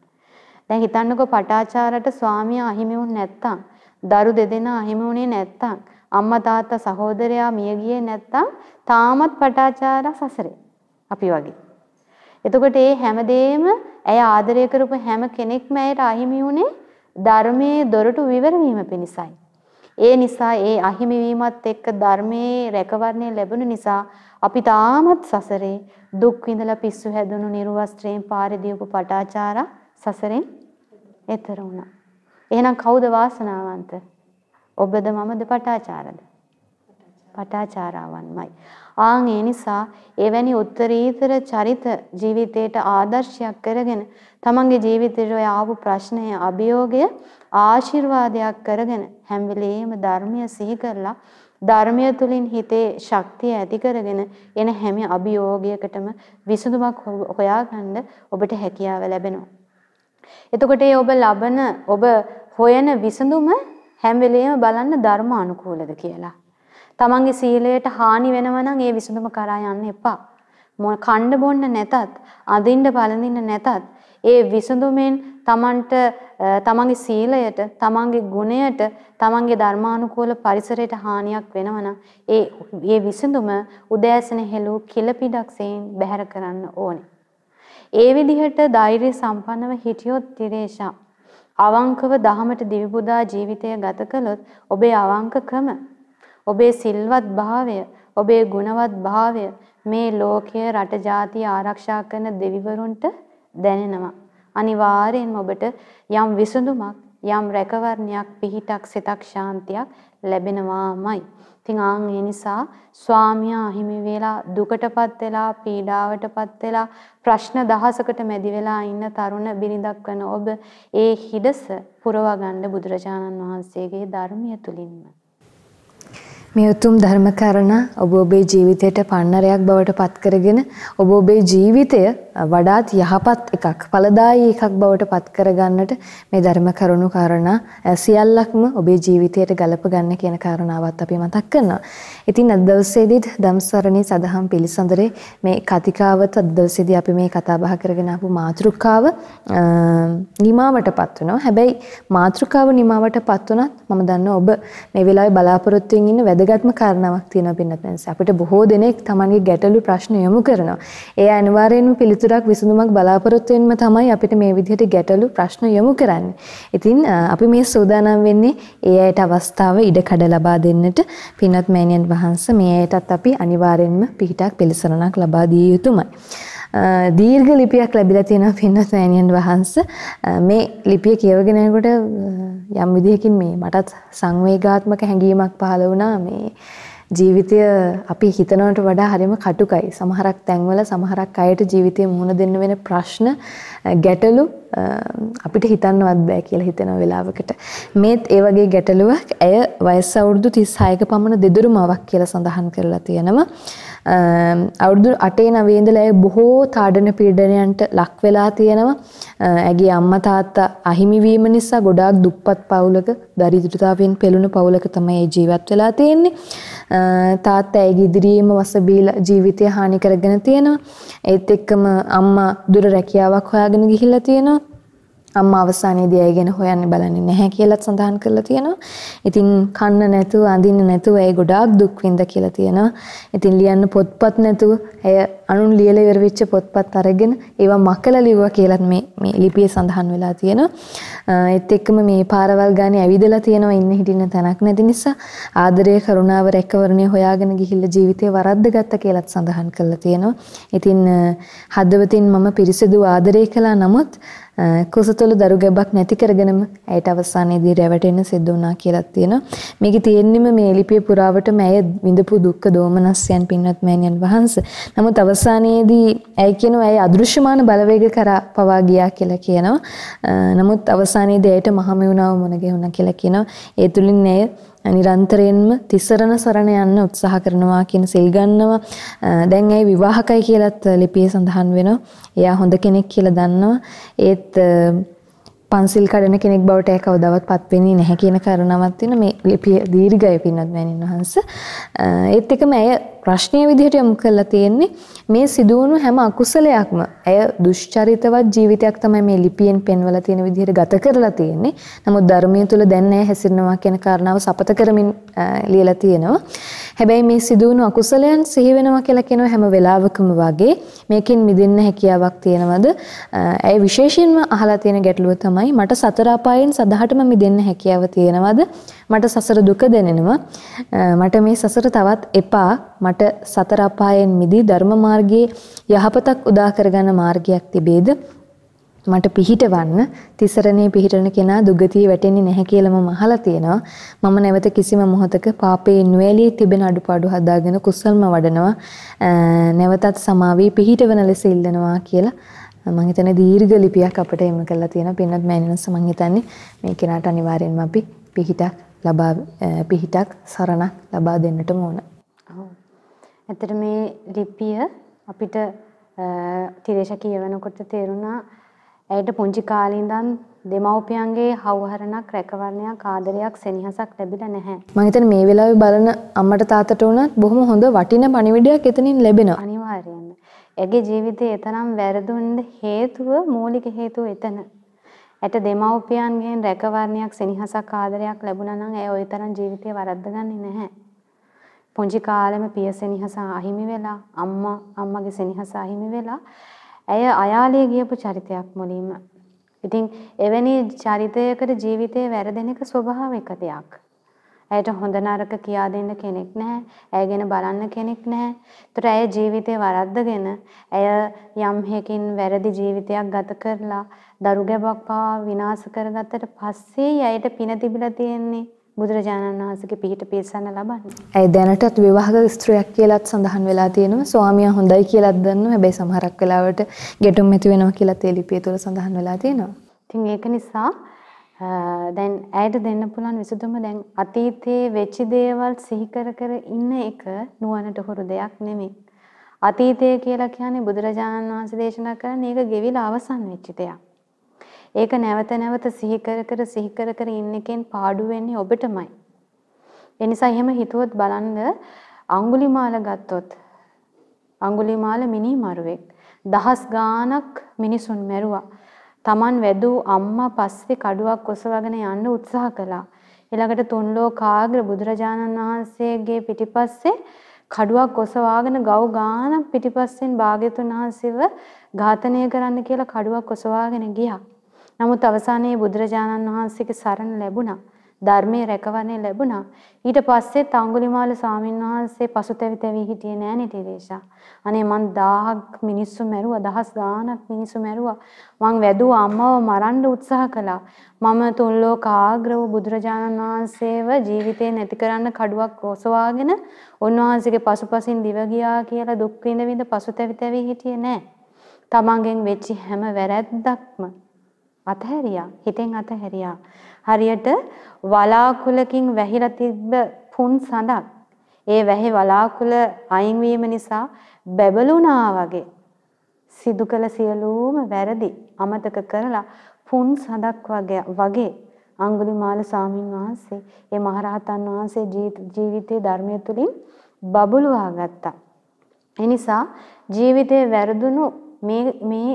දැන් හිතන්නකෝ පටාචාරට ස්වාමියා අහිමි වුනේ නැත්තම්, දරු දෙදෙනා අහිමි වුණේ නැත්තම්, අම්මා තාත්තා සහෝදරයා මිය ගියේ නැත්තම් තාමත් පටාචාර සසරේ. අපි වගේ. එතකොට මේ හැමදේම ඇය ආදරය කරපු හැම කෙනෙක්ම ඇයට අහිමි වුණේ ධර්මයේ දොරටු විවර වීම පිණිසයි. ඒ නිසා ඒ අහිමි වීමත් එක්ක ධර්මයේ රැකවරණය ලැබුණ නිසා අපි තාමත් සසරේ දුක් විඳලා පිස්සු හැදුණු නිර්වස්ත්‍රයෙන් පාරේ දීපු පටාචාරා සසරෙන් එතර වුණා. එහෙනම් කවුද වාසනාවන්ත? ඔබද මමද පටාචාරද? පටාචාරාවන්මයි. ආන් ඒ නිසා එවැනි උත්තරීතර චරිත ජීවිතයට ආදර්ශයක් කරගෙන තමන්ගේ ජීවිතේට ඔය ආපු ප්‍රශ්නය අභියෝගය ආශිර්වාදයක් කරගෙන හැම වෙලේම ධර්මය සිහි කරලා ධර්මය තුලින් හිතේ ශක්තිය ඇති කරගෙන එන හැම අභියෝගයකටම විසඳුමක් හොයාගන්න ඔබට හැකියාව ලැබෙනවා. එතකොට ඔබ ලබන ඔබ හොයන විසඳුම හැම වෙලේම බලන්න ධර්ම අනුකූලද කියලා. තමන්ගේ සීලයට හානි වෙනවා නම් ඒ විසඳුම කරා යන්න එපා. කණ්ඩ බොන්න නැතත්, අඳින්න පළඳින්න නැතත් ඒ විසඳුමෙන් තමන්ට තමන්ගේ සීලයට, තමන්ගේ ගුණයට, තමන්ගේ ධර්මානුකූල පරිසරයට හානියක් වෙනවා ඒ ඒ විසඳුම උදෑසන හෙළූ කිලපිඩක්සෙන් බැහැර කරන්න ඕනේ. ඒ විදිහට ධෛර්ය සම්පන්නව හිටියොත් තිරේෂා අවංකව දහමට දිවිපුදා ජීවිතය ගත කළොත් ඔබේ අවංකකම ඔබේ සිල්වත් භාවය, ඔබේ ගුණවත් භාවය මේ ලෝකය රට ජාතිය ආරක්ෂා කරන දෙවිවරුන්ට දැනෙනවා. අනිවාර්යෙන්ම ඔබට යම් විසඳුමක්, යම් රැකවරණයක්, පිහිටක්, සිතක්, ශාන්තියක් ලැබෙනවාමයි. ඉතින් ආන් ඒ නිසා ස්වාමියා අහිමි වෙලා දුකටපත් වෙලා පීඩාවටපත් වෙලා ප්‍රශ්න දහසකට මැදි වෙලා ඉන්න තරුණ බිරිඳක් වන ඔබ ඒ හිඩස පුරවා ගන්න බුදුරජාණන් වහන්සේගේ ධර්මය තුලින්ම මේ උතුම් ධර්ම කරණ ඔබ ඔබේ ජීවිතයට පන්නරයක් බවට පත් කරගෙන ඔබ ඔබේ ජීවිතය වඩාත් යහපත් එකක් ඵලදායී එකක් බවට පත් කරගන්නට මේ ධර්ම කරුණු කාරණා සියල්ලක්ම ඔබේ ජීවිතයට ගලප ගන්න කියන කාරණාවත් අපි මතක් කරනවා. ඉතින් අද දවසේදීත් ධම්සරණී සදහම් පිළිසඳරේ මේ කතිකාවත අද දවසේදී අපි මේ කතා බහ කරගෙන ආපු මාතෘකාව නිමාවටපත් වෙනවා. හැබැයි මාතෘකාව නිමාවටපත් වුණත් මම දන්නවා ඔබ මේ වෙලාවේ බලාපොරොත්තු වෙමින් ඉන්න වැදගත්ම කාරණාවක් තියෙනවා පින්නත් අපිට බොහෝ දෙනෙක් තමන්ගේ ගැටලු ප්‍රශ්න යොමු කරනවා. ඒ අනිවාර්යෙන්ම පිළිතුරක් විසඳුමක් බලාපොරොත්තු වෙන්නම තමයි අපිට මේ විදිහට ගැටලු ප්‍රශ්න යොමු කරන්නේ. ඉතින් අපි මේ සූදානම් වෙන්නේ ඒ අයට අවස්ථාව ඉඩකඩ ලබා දෙන්නට පින්නත් මෑණියන් වහන්සේ මේ අයටත් අපි අනිවාර්යෙන්ම පිහිටක් පිළිසරණක් ලබා දිය යුතුමයි. දීර්ඝ ලිපියක් ලැබිලා තියෙනවා පින්නත් මෑණියන් වහන්සේ මේ ලිපිය කියවගෙන යනකොට යම් විදිහකින් මේ මටත් සංවේගාත්මක හැඟීමක් පහළ වුණා මේ ජීවිතය අපි හිතනවට වඩා හරිම කටුකයි. සමහරක් තැන්වල සමහරක් අයට ජීවිතේ මුහුණ දෙන්න වෙන ප්‍රශ්න ගැටලු අපිට හිතන්නවත් බෑ කියලා හිතෙන වෙලාවකට. මේත් ඒ වගේ ගැටලුවක් ඇය වයස අවුරුදු 36ක පමණ දෙදුරු මවක් කියලා සඳහන් කරලා තියෙනවා. අවුරුදු 8 9 ඉඳලා ඇය බොහෝ තාඩන පීඩනයන්ට ලක් වෙලා තියෙනවා. ඇගේ අම්මා තාත්තා අහිමි වීම නිසා ගොඩාක් දුප්පත් පවුලක දරිද්‍රතාවයෙන් පෙළුණු පවුලක තමයි ජීවත් වෙලා තියෙන්නේ. තාත්තා ඇගේ ඉදිරියේම වස බීලා ජීවිතය හානි කරගෙන තියෙනවා. ඒත් එක්කම අම්මා දුර රැකියාවක් හොයාගෙන ගිහිල්ලා තියෙනවා. අම්මා අවසානයේදී ඇය ගැන හොයන්න බලන්නේ නැහැ කියලාත් සඳහන් කරලා තියෙනවා. ඉතින් කන්න නැතුව අඳින්න නැතුව ඇය ගොඩාක් දුක් විඳ කියලා තියෙනවා. ඉතින් ලියන්න පොත්පත් නැතුව ඇය අනුන් ලියලා ඉවර වෙච්ච පොත්පත් අරගෙන ඒවා මකලා ලිව්වා කියලාත් මේ මේ ලිපියේ සඳහන් වෙලා තියෙනවා. ඒත් එක්කම මේ පාරවල් ගානේ ඇවිදලා තියෙනවා ඉන්න හිටින්න තැනක් නැති නිසා ආදරය කරුණාව රැකවරණය හොයාගෙන ගිහිල්ලා ජීවිතේ වරද්දගත්ත කියලාත් සඳහන් කරලා තියෙනවා. ඉතින් හදවතින් මම පිරිසිදු ආදරය කළා නමුත් කුසතුළු දරු ගැබක් නැති කරගෙනම ඇයට අවසානයේදී රැවටෙන්න සිද්ධ වුණා කියලා තියෙනවා. මේකේ තියෙන්නෙම මේ ලිපිය පුරාවටම ඇය විඳපු දුක්ඛ දෝමනස්යන් පින්වත් මෑණියන් වහන්සේ. නමුත් අවසානයේදී ඇය කියනවා ඇය අදෘශ්‍යමාන බලවේග කරා පවා ගියා කියලා කියනවා. නමුත් අවසානයේදී ඇයට මහමෙවුනාව මුණ ගැහුණා කියලා කියනවා. ඒ තුලින් ඇය නිරන්තරයෙන්ම තිසරණ සරණ යන්න උත්සාහ කරනවා කියන සිල් ගන්නවා. දැන් ඇයි විවාහකයි කියලත් ලිපියේ සඳහන් වෙනවා. එයා හොඳ කෙනෙක් කියලා දන්නවා. ඒත් පන්සිල් කඩන කෙනෙක් බවට ඇය කවදාවත් පත් වෙන්නේ නැහැ කියන කාරණාවක් තියෙන මේ ලිපිය දීර්ඝයි පින්වත් මෑණින් වහන්සේ. ඒත් එකම ඇය ප්‍රශ්නීය විදිහට යොමු කරලා තියෙන්නේ මේ සිදුවුණු හැම අකුසලයක්ම ඇය දුෂ්චරිතවත් ජීවිතයක් තමයි මේ ලිපියෙන් පෙන්වලා තියෙන විදිහට ගත කරලා තියෙන්නේ. නමුත් ධර්මයේ තුල දැන් ඇය හැසිරෙනවා කියන කාරණාව සපත කරමින් ලියලා තියෙනවා. හැබැයි මේ සිදුවුණු අකුසලයන් සිහි වෙනවා කියලා කියනවා හැම වෙලාවකම වගේ මේකෙන් මිදෙන්න හැකියාවක් තියෙනවද? ඇය විශේෂයෙන්ම අහලා තියෙන ගැටලුව තමයි මට සතර අපායන් සදහටම මිදෙන්න හැකියාව තියෙනවද? මට සසර දුක දැනෙනවා. මට මේ සසර තවත් එපා. මට සතර අපායෙන් මිදී ධර්ම මාර්ගයේ යහපතක් උදා කරගන්න මාර්ගයක් තිබේද? මට පිහිටවන්න තිසරණේ පිහිටන කෙනා දුගතිය වැටෙන්නේ නැහැ කියලා මම අහලා තියෙනවා. මම නැවත කිසිම මොහතක පාපේ නුවැළී තිබෙන අඩුපාඩු හදාගෙන කුසල්ම වඩනවා. නැවතත් සමාවී පිහිටවන ලෙස ඉල්ලනවා කියලා මම හිතන්නේ දීර්ඝ ලිපියක් අපිට එමු කරලා තියෙනවා. පින්වත් මෑණියන්ස් මම හිතන්නේ මේ කෙනාට අනිවාර්යෙන්ම අපි පිහිටක් ලබා පිහිටක් සරණක් ලබා දෙන්නටම ඕන. ඔව්. ඇත්තට මේ ලිපිය අපිට තිරේෂ කියවනකොට තේරුණා ඇයට පුංචි කාලේ ඉඳන් දෙමව්පියන්ගේ හවුහරණක් රැකවරණයක් ආදරයක් සෙනෙහසක් ලැබිලා නැහැ. මම හිතන්නේ මේ වෙලාවේ බලන අම්මට තාත්තට උනත් බොහොම හොඳ වටින පණිවිඩයක් එතනින් ලැබෙනවා. අනිවාර්යයෙන්ම. එගේ ජීවිතේ එතරම් වැරදුන්න හේතුව මූලික හේතුව එතන. ඇට දෙමව්පියන්ගෙන් රැකවරණයක් සෙනෙහසක් ආදරයක් ලැබුණා නම් ඇය ওই තරම් ජීවිතේ වරද්දගන්නේ නැහැ. පුංචි කාලෙම පිය සෙනෙහස අහිමි වෙලා අම්මා අම්මගේ සෙනෙහස අහිමි වෙලා ඇය අයාලේ ගියපු චරිතයක් මුලින්ම. ඉතින් එවැනි චරිතයකට ජීවිතේ වැරදෙන එක ස්වභාවික දෙයක්. ඇයට හොඳ නරක කියා දෙන්න කෙනෙක් නැහැ. ඇය ගැන බලන්න කෙනෙක් නැහැ. ඒතර ඇය ජීවිතේ වරද්දගෙන ඇය යම් හේකින් වැරදි ජීවිතයක් ගත කරලා දරු ගැබක් පවා විනාශ කරගත්තට පස්සේ ඇයට පින තිබිලා තියෙන්නේ. බුදුරජාණන් වහන්සේගේ පිහිට පිළිසන්න ලබන්නේ. ඇයි දැනටත් විවාහක ස්ත්‍රියක් කියලාත් සඳහන් වෙලා තියෙනවා. ස්වාමියා හොඳයි කියලාත් දන්නවා. හැබැයි සමහරක් වෙලාවට ගැටුම් ඇති වෙනවා කියලාත් ඒ ලිපිය තුළ සඳහන් වෙලා තියෙනවා. ඉතින් ඒක නිසා දැන් ඇයට දෙන්න පුළුවන් විසඳුම දැන් අතීතයේ වෙච්ච දේවල් සිහි කර කර ඉන්න එක නුවණට හුරු දෙයක් නෙමෙයි. අතීතය කියලා කියන්නේ බුදුරජාණන් වහන්සේ දේශනා කරන්නේ ඒක ගෙවිලා අවසන් වෙච්ච දෙයක්. ඒක නැවත නැවත සිහි කර කර සිහි කර කර ඉන්න එකෙන් පාඩු වෙන්නේ ඔබටමයි. ඒ නිසා එහෙම හිතුවොත් බලන්න අඟුලිමාල ගත්තොත් අඟුලිමාල මිනි මරුවෙක් දහස් ගාණක් මිනිසුන් මැරුවා. Taman වැදූ අම්මා පස්සේ කඩුවක් ඔසවගෙන යන්න උත්සාහ කළා. ඊළඟට තුන් ලෝකාග්‍ර බුදුරජාණන් වහන්සේගේ පිටිපස්සේ කඩුවක් ඔසවාගෙන ගව් ගානක් පිටිපස්සෙන් භාග්‍යතුන් වහන්සේව ඝාතනය කරන්න කියලා කඩුවක් ඔසවාගෙන ගියා. නමුත් අවසානයේ බුදුරජාණන් වහන්සේගේ සරණ ලැබුණා. ධර්මයේ රැකවරණය ලැබුණා. ඊට පස්සෙත් අඟුලිමාල ස්වාමීන් වහන්සේ පසුතැවි තැවි හිටියේ නෑ නේ තිරේෂා. අනේ මං 1000ක් මිනිස්සු මැරුවා, දහස් ගාණක් මිනිස්සු මැරුවා. මං වැදුවා අම්මව මරන්න උත්සාහ කළා. මම තුන්ලෝක ආග්‍රව බුදුරජාණන් වහන්සේව ජීවිතේ නැති කරන්න කඩුවක් ඔසවාගෙන උන්වහන්සේගේ පසුපසින් දිව ගියා කියලා දුක් විඳ විඳ පසුතැවි තැවි හිටියේ නෑ. තමන්ගෙන් වෙච්ච හැම වැරැද්දක්ම අතහැරියා. හිතෙන් අතහැරියා. හරියට වලාකුලකින් වැහිලා තිබ්බ පුන් සඳක්. ඒ වැහි වලාකුල අයින් වීම නිසා බැබළුණා වගේ සිදු කළ සියලුම වැරදි අමතක කරලා පුන් සඳක් වගේ වගේ අඟුලිමාල සාමින් වහන්සේ ඒ මහරහතන් වහන්සේ ජීවිතයේ ධර්මය තුලින් බබළුවා ගත්තා. ඒ නිසා ජීවිතේ වැරදුණු මේ මේ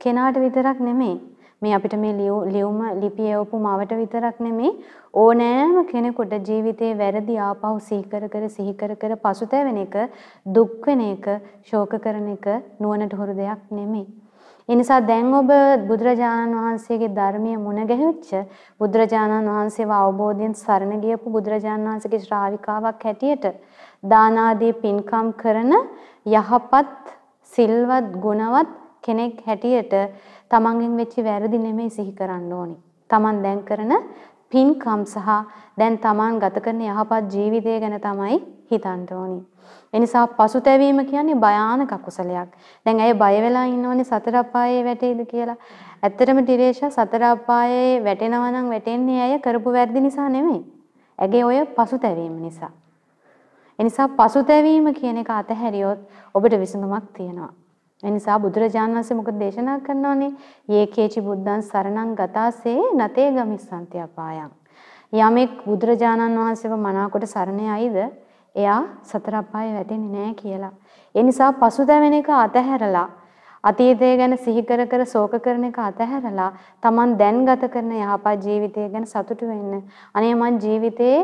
කෙනාට විතරක් නෙමෙයි මේ අපිට මේ ලියුම ලිපි එවපු මවට විතරක් නෙමේ ඕනෑම කෙනෙකුට ජීවිතේ වැරදි ආපහු සිහි කර කර සිහි කර කර පසුතැවෙන එක දුක් වෙන එක ශෝක කරන එක නුවණට හුරු දෙයක් නෙමෙයි. ඒ නිසා දැන් ඔබ බුදුරජාණන් වහන්සේගේ ධර්මයේ මුණ ගැහිච්ච බුදුරජාණන් වහන්සේව අවබෝධයෙන් සරණ ගියපු බුදුරජාණන් වහන්සේගේ ශ්‍රාවිකාවක් හැටියට දාන ආදී පින්කම් කරන යහපත් සිල්වත් ගුණවත් කෙනෙක් හැටියට තමන්ගෙන් වෙච්ච වැරදි නෙමෙයි සිහි කරන්න ඕනි. තමන් දැන් කරන පින්කම් සහ දැන් තමන් ගත කරන යහපත් ජීවිතය ගැන තමයි හිතන්න ඕනි. එනිසා පසුතැවීම කියන්නේ භයානක අකුසලයක්. දැන් ඇය බය වෙලා ඉන්නෝනේ සතර අපායේ වැටෙයිද කියලා. ඇත්තටම ටිරේෂා සතර අපායේ වැටෙනවා නම් වැටෙන්නේ ඇය කරපු වැරදි නිසා නෙමෙයි. ඇගේ ඔය පසුතැවීම නිසා. එනිසා පසුතැවීම කියන එක අතහැරියොත් ඔබට විසඳුමක් තියෙනවා. එනිසා බුදුරජාණන් වහන්සේ මොකද දේශනා කරනවනේ? "යේකේචි බුද්ධං සරණං ගතාසේ නතේ ගමිස්සන්ති අපායං." යමෙක් බුදුරජාණන් වහන්සේව මනාකොට සරණ යයිද එයා සතර අපායේ වැටෙන්නේ නැහැ කියලා. ඒ නිසා පසුතැවෙන එක අතහැරලා අතීතය ගැන සිහි කර කර ශෝක කරන එක අතහැරලා Taman දැන් ගත කරන යහපත් ජීවිතය ගැන සතුටු වෙන්න. අනේ මං ජීවිතේ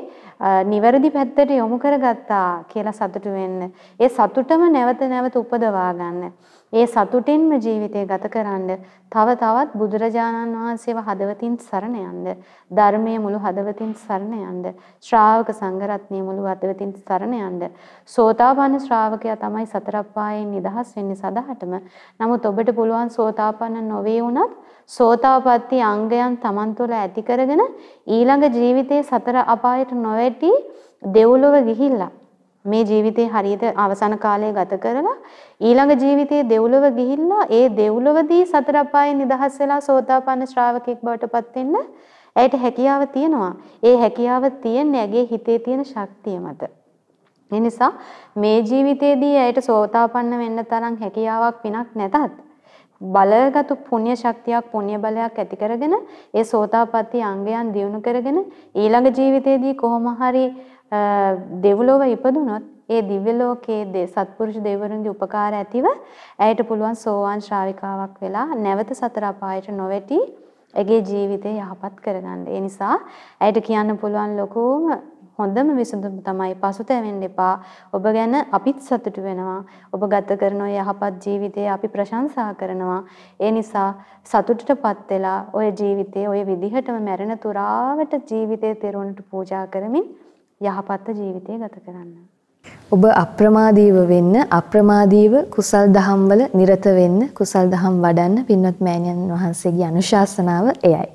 නිවැරදි පැත්තට යොමු කරගත්තා කියලා සතුටු වෙන්න. ඒ සතුටම නැවත නැවත උපදවා ගන්න. ඒ සතුටින්ම ජීවිතය ගත කරන්න තව තවත් බුදුරජාණන් වහන්සේව හදවතින් සරණ යන්න ධර්මයේ මුළු හදවතින් සරණ යන්න ශ්‍රාවක සංඝරත්නය මුළු හදවතින් සරණ යන්න සෝතාපන්න ශ්‍රාවකයා තමයි සතර අපායෙන් නිදහස් වෙන්නේ සදාහටම. නමුත් ඔබට පුළුවන් සෝතාපන්න නොවේ වුණත් සෝතාපට්ටි අංගයන් Taman තුළ ඇති කරගෙන ඊළඟ ජීවිතයේ සතර අපායට නොවැටි දෙව්ලොව ගිහිල්ලා මේ ජීවිතේ හරියට අවසාන කාලය ගත කරලා ඊළඟ ජීවිතයේ දෙව්ලොව ගිහිල්ලා ඒ දෙව්ලොවදී සතර අපායෙන් නිදහස් වෙලා සෝතාපන්න ශ්‍රාවකෙක් බවට පත් වෙන්න ඇයට හැකියාව තියෙනවා. ඒ හැකියාව තියෙන්නේ ඇගේ හිතේ තියෙන ශක්තිය මත. ඒ නිසා මේ ජීවිතේදී ඇයට සෝතාපන්න වෙන්න තරම් හැකියාවක් පිනක් නැතත් බලගත් පුණ්‍ය ශක්තියක් පුණ්‍ය බලයක් ඇති කරගෙන ඒ සෝතාපට්ටි අංගයන් දියුණු කරගෙන ඊළඟ ජීවිතේදී කොහොම හරි දෙව්ලොව ඉපදුනොත් ඒ දිව්‍ය ලෝකයේ සත්පුරුෂ දෙවිවරුන්ගේ උපකාර ඇතිව ඇයට පුළුවන් සෝවාන් ශ්‍රාවිකාවක් වෙලා නැවත සතර අපායට නොවැටි ඇගේ ජීවිතය යහපත් කරගන්න. ඒ නිසා ඇයට කියන්න පුළුවන් ලොකුම හොඳම විසඳුම තමයි පසුතැවෙන්න එපා. ඔබ ගැන අපිත් සතුටු වෙනවා. ඔබ ගත කරන යහපත් ජීවිතය අපි ප්‍රශංසා කරනවා. ඒ නිසා සතුටටපත් වෙලා ඔය ජීවිතේ ඔය විදිහටම මැරෙන තුරාවට ජීවිතේ තෙරුවන්ට පූජා කරමින් යහපත් ජීවිතය ගත කරන්න. ඔබ අප්‍රමාදීව වෙන්න අප්‍රමාදීව කුසල් දහම්වල නිරත වෙන්න කුසල් දහම් වඩන්න පින්වත් මෑණියන් වහන්සේගේ අනුශාසනාව එයයි.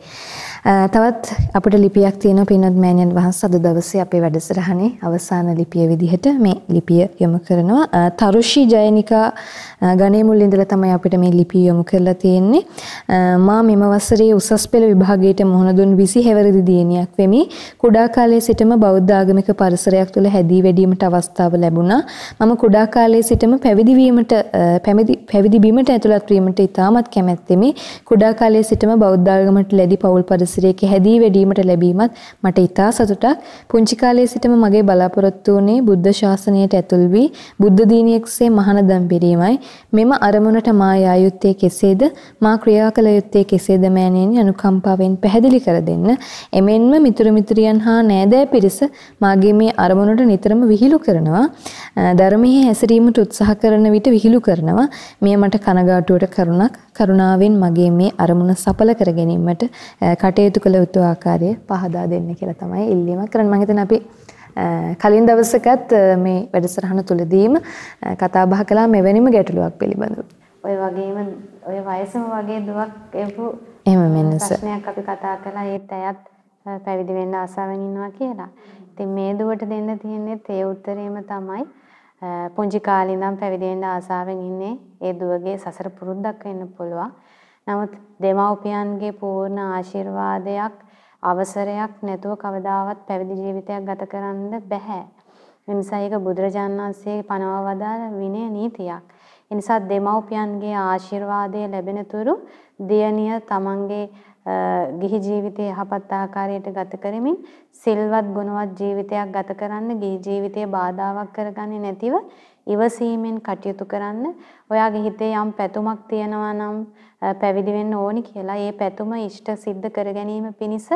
තවත් අපිට ලිපියක් තියෙනවා පින්වත් මෑණියන් වහන්සේ අද දවසේ අපේ වැඩසටහනේ අවසාන ලිපිය විදිහට මේ ලිපිය යොමු කරනවා. තරුෂි ජයනිකා ගණේ මුල් ඉඳලා තමයි අපිට මේ ලිපිය යොමු කරලා තියෙන්නේ. මා මෙම වසරේ උසස් පෙළ විභාගයට මුහුණ දුන් 20 හැවිරිදි දියණියක් වෙමි. කුඩා කාලයේ සිටම බෞද්ධ ආගමික පරිසරයක් තුළ හැදී වැඩීමට අවස්ථාව ලැබුණා. මම කුඩා කාලයේ සිටම පැවිදි වීමට පැවිදි බීමට ඇතුළත් වීමට ඉතාමත් කැමැත්තෙමි. කුඩා කාලයේ සිටම බෞද්ධ ආගමට ලැබි පෞල් පරිසරයක් පරිසරයක හැදී වැඩීමට ලැබීමත් මට ඉතා සතුටක්. පුංචි කාලයේ සිටම මගේ බලාපොරොත්තු වුණේ බුද්ධ ශාසනයට ඇතුල් වී බුද්ධ දීනියක්සේ මහානදම් පිරීමයි. මෙම අරමුණට මා යා යුත්තේ කෙසේද? මා ක්‍රියා කළ යුත්තේ කෙසේද මෑණියනි අනුකම්පාවෙන් පැහැදිලි කර දෙන්න. එමෙන්ම මිතුරු මිතුරියන් හා නෑදෑ පිරිස මාගේ මේ අරමුණට නිතරම විහිළු කරනවා. ධර්මයේ හැසිරීමට උත්සාහ කරන විට විහිළු කරනවා. මෙය මට කනගාටුවට කරුණක්. කරුණාවෙන් මගේ මේ අරමුණ සඵල කර ගැනීමට කටයුතු කළ යුතු ආකාරය පහදා දෙන්න කියලා තමයි ඉල්ලීමක් කරන්නේ. මම හිතන්නේ අපි කලින් දවසකත් මේ වැඩසටහන තුලදීම කතා බහ කළා මෙවැනිම ගැටලුවක් පිළිබඳව. ඔය වගේම ඔය වයසම වගේ දුවක් එපු එහෙම මෙන්නස ප්‍රශ්නයක් අපි කතා කළා ඒත් ඇයත් පැවිදි වෙන්න ආසාවෙන් ඉන්නවා කියලා. ඉතින් මේ දුවට දෙන්න තියෙන්නේ ඒ උත්තරේම තමයි පුංචි කාලේ ඉඳන් පැවිදි වෙන්න ආසාවෙන් ඉන්නේ ඒ දුවගේ සසර පුරුද්දක් වෙන්න පුළුවන්. නමුත් දෙමව්පියන්ගේ පූර්ණ ආශිර්වාදයක් අවසරයක් නැතුව කවදාවත් පැවිදි ජීවිතයක් ගත කරන්න බෑ. ඒ නිසා ඒක බුදුරජාණන් වහන්සේ පනව වදාළ විනය නීතියක්. ඒ නිසා දෙමව්පියන්ගේ ආශිර්වාදය ලැබෙන තුරු දියණිය තමන්ගේ ගිහි ජීවිතය යහපත් ආකාරයට ගත කරමින් සිල්වත් ගුණවත් ජීවිතයක් ගත කරන්න ගිහි ජීවිතයේ බාධාවක් කරගන්නේ නැතිව ඉවසීමෙන් කටයුතු කරන්න. ඔයාගේ හිතේ යම් පැතුමක් තියෙනවා නම් පැවිදි වෙන්න ඕනි කියලා ඒ පැතුම ඉෂ්ට සිද්ධ කර ගැනීම පිණිස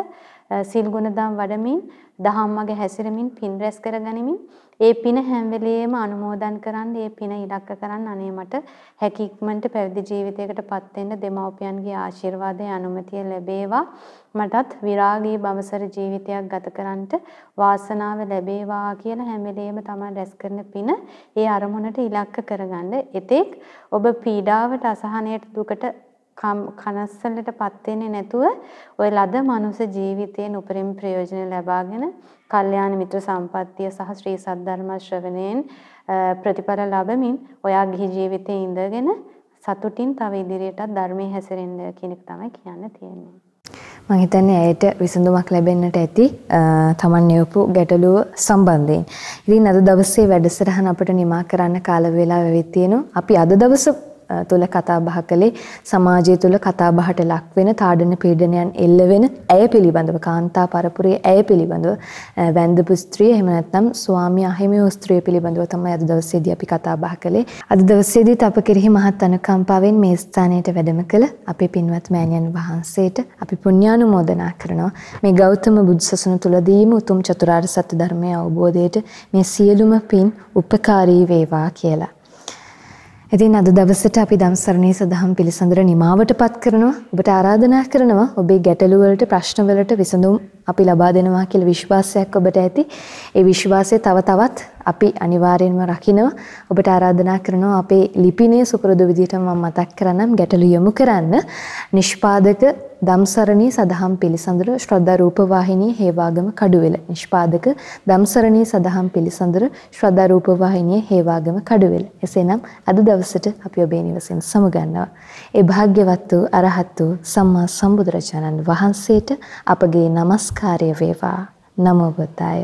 සිල් ගුණදම් වඩමින් දහම්මගේ හැසිරමින් පින් රැස් කරගනිමින් ඒ පින හැම වෙලෙම අනුමෝදන් කරන්න ඒ පින ඉලක්ක කරන්න අනේ මට හැකි ඉක්මනට පැවිදි ජීවිතයකටපත් වෙන්න දෙමව්පියන්ගේ ආශිර්වාදය අනුමැතිය ලැබේවා මටත් විරාගී බවසර ජීවිතයක් ගත කරන්නට වාසනාව ලැබේවා කියලා හැම වෙලෙම තමයි රැස් කරන පින ඒ අරමුණට ඉලක්ක කරගන්න. එතෙක් ඔබ පීඩාවට අසහනයට දුකට කනස්සලටපත් වෙන්නේ නැතුව ওই ලද මනුෂ්‍ය ජීවිතයෙන් උපරිම ප්‍රයෝජන ලබාගෙන කල්යාණ මිත්‍ර සම්පත්තිය සහ ශ්‍රී සද්ධර්ම ශ්‍රවණයෙන් ප්‍රතිඵල ලැබමින් ඔයා ගිහි ජීවිතේ ඉඳගෙන සතුටින් තව ඉදිරියටත් ධර්මයේ හැසිරෙන්න කියන එක තමයි කියන්න තියෙන්නේ. මම හිතන්නේ ඇයට විසඳුමක් ලැබෙන්නට ඇති තමන් නියපු ගැටලුව සම්බන්ධයෙන්. ඉතින් අද දවසේ වැඩසටහන අපිට නිමා කරන්න කාල වේලාව වෙවි තියෙනවා. අපි අද දවස තුල කතා බහ කළේ සමාජය තුල කතා බහට ලක් වෙන තාඩන පීඩනයන් එල්ල වෙන ඇය පිළිබඳව කාන්තා පරපුරේ ඇය පිළිබඳව වැන්දපු ස්ත්‍රිය එහෙම නැත්නම් ස්වාමී අහිමියෝ ස්ත්‍රිය පිළිබඳව තමයි අද දවසේදී අපි කතා බහ කළේ. අද දවසේදීත් අප කෙරෙහි මහත් අනුකම්පාවෙන් මේ ස්ථානයට වැඩම කළ අපේ පින්වත් මෑණියන් වහන්සේට අපි පුණ්‍යානුමෝදනා කරනවා. මේ ගෞතම බුදුසසුන තුලදීම උතුම් චතුරාර්ය සත්‍ය ධර්මය අවබෝධයට මේ සියලුම පින් උපකාරී වේවා කියලා. ඉතින් අද දවසට අපි ධම්සරණී සදහම් පිළිසඳර නිමාවටපත් කරනවා. ඔබට ආරාධනා කරනවා ඔබේ ගැටලු වලට ප්‍රශ්න වලට විසඳුම් අපි ලබා දෙනවා කියලා විශ්වාසයක් ඔබට ඇති. ඒ විශ්වාසය තව තවත් අපි අනිවාර්යෙන්ම රකිනවා. ඔබට ආරාධනා කරනවා අපේ ලිපිනේ සුපුරුදු විදිහට මම මතක් කරන්නම් ගැටලු යොමු කරන්න. නිෂ්පාදක දම්සරණී සදහම් පිළිසඳර ශ්‍රද්ධා රූපවාහිනී හේවාගම කඩුවෙල. නිෂ්පාදක දම්සරණී සදහම් පිළිසඳර ශ්‍රද්ධා රූපවාහිනිය හේවාගම කඩුවෙල. එසේනම් අද දවසට අපි ඔබේ නිවසෙන් සමුගන්නවා. ඒ භාග්‍යවත් වූ අරහත් වූ සම්මා සම්බුදුරජාණන් වහන්සේට අපගේ নমස්කාරය වේවා. නමෝ බුද්දාය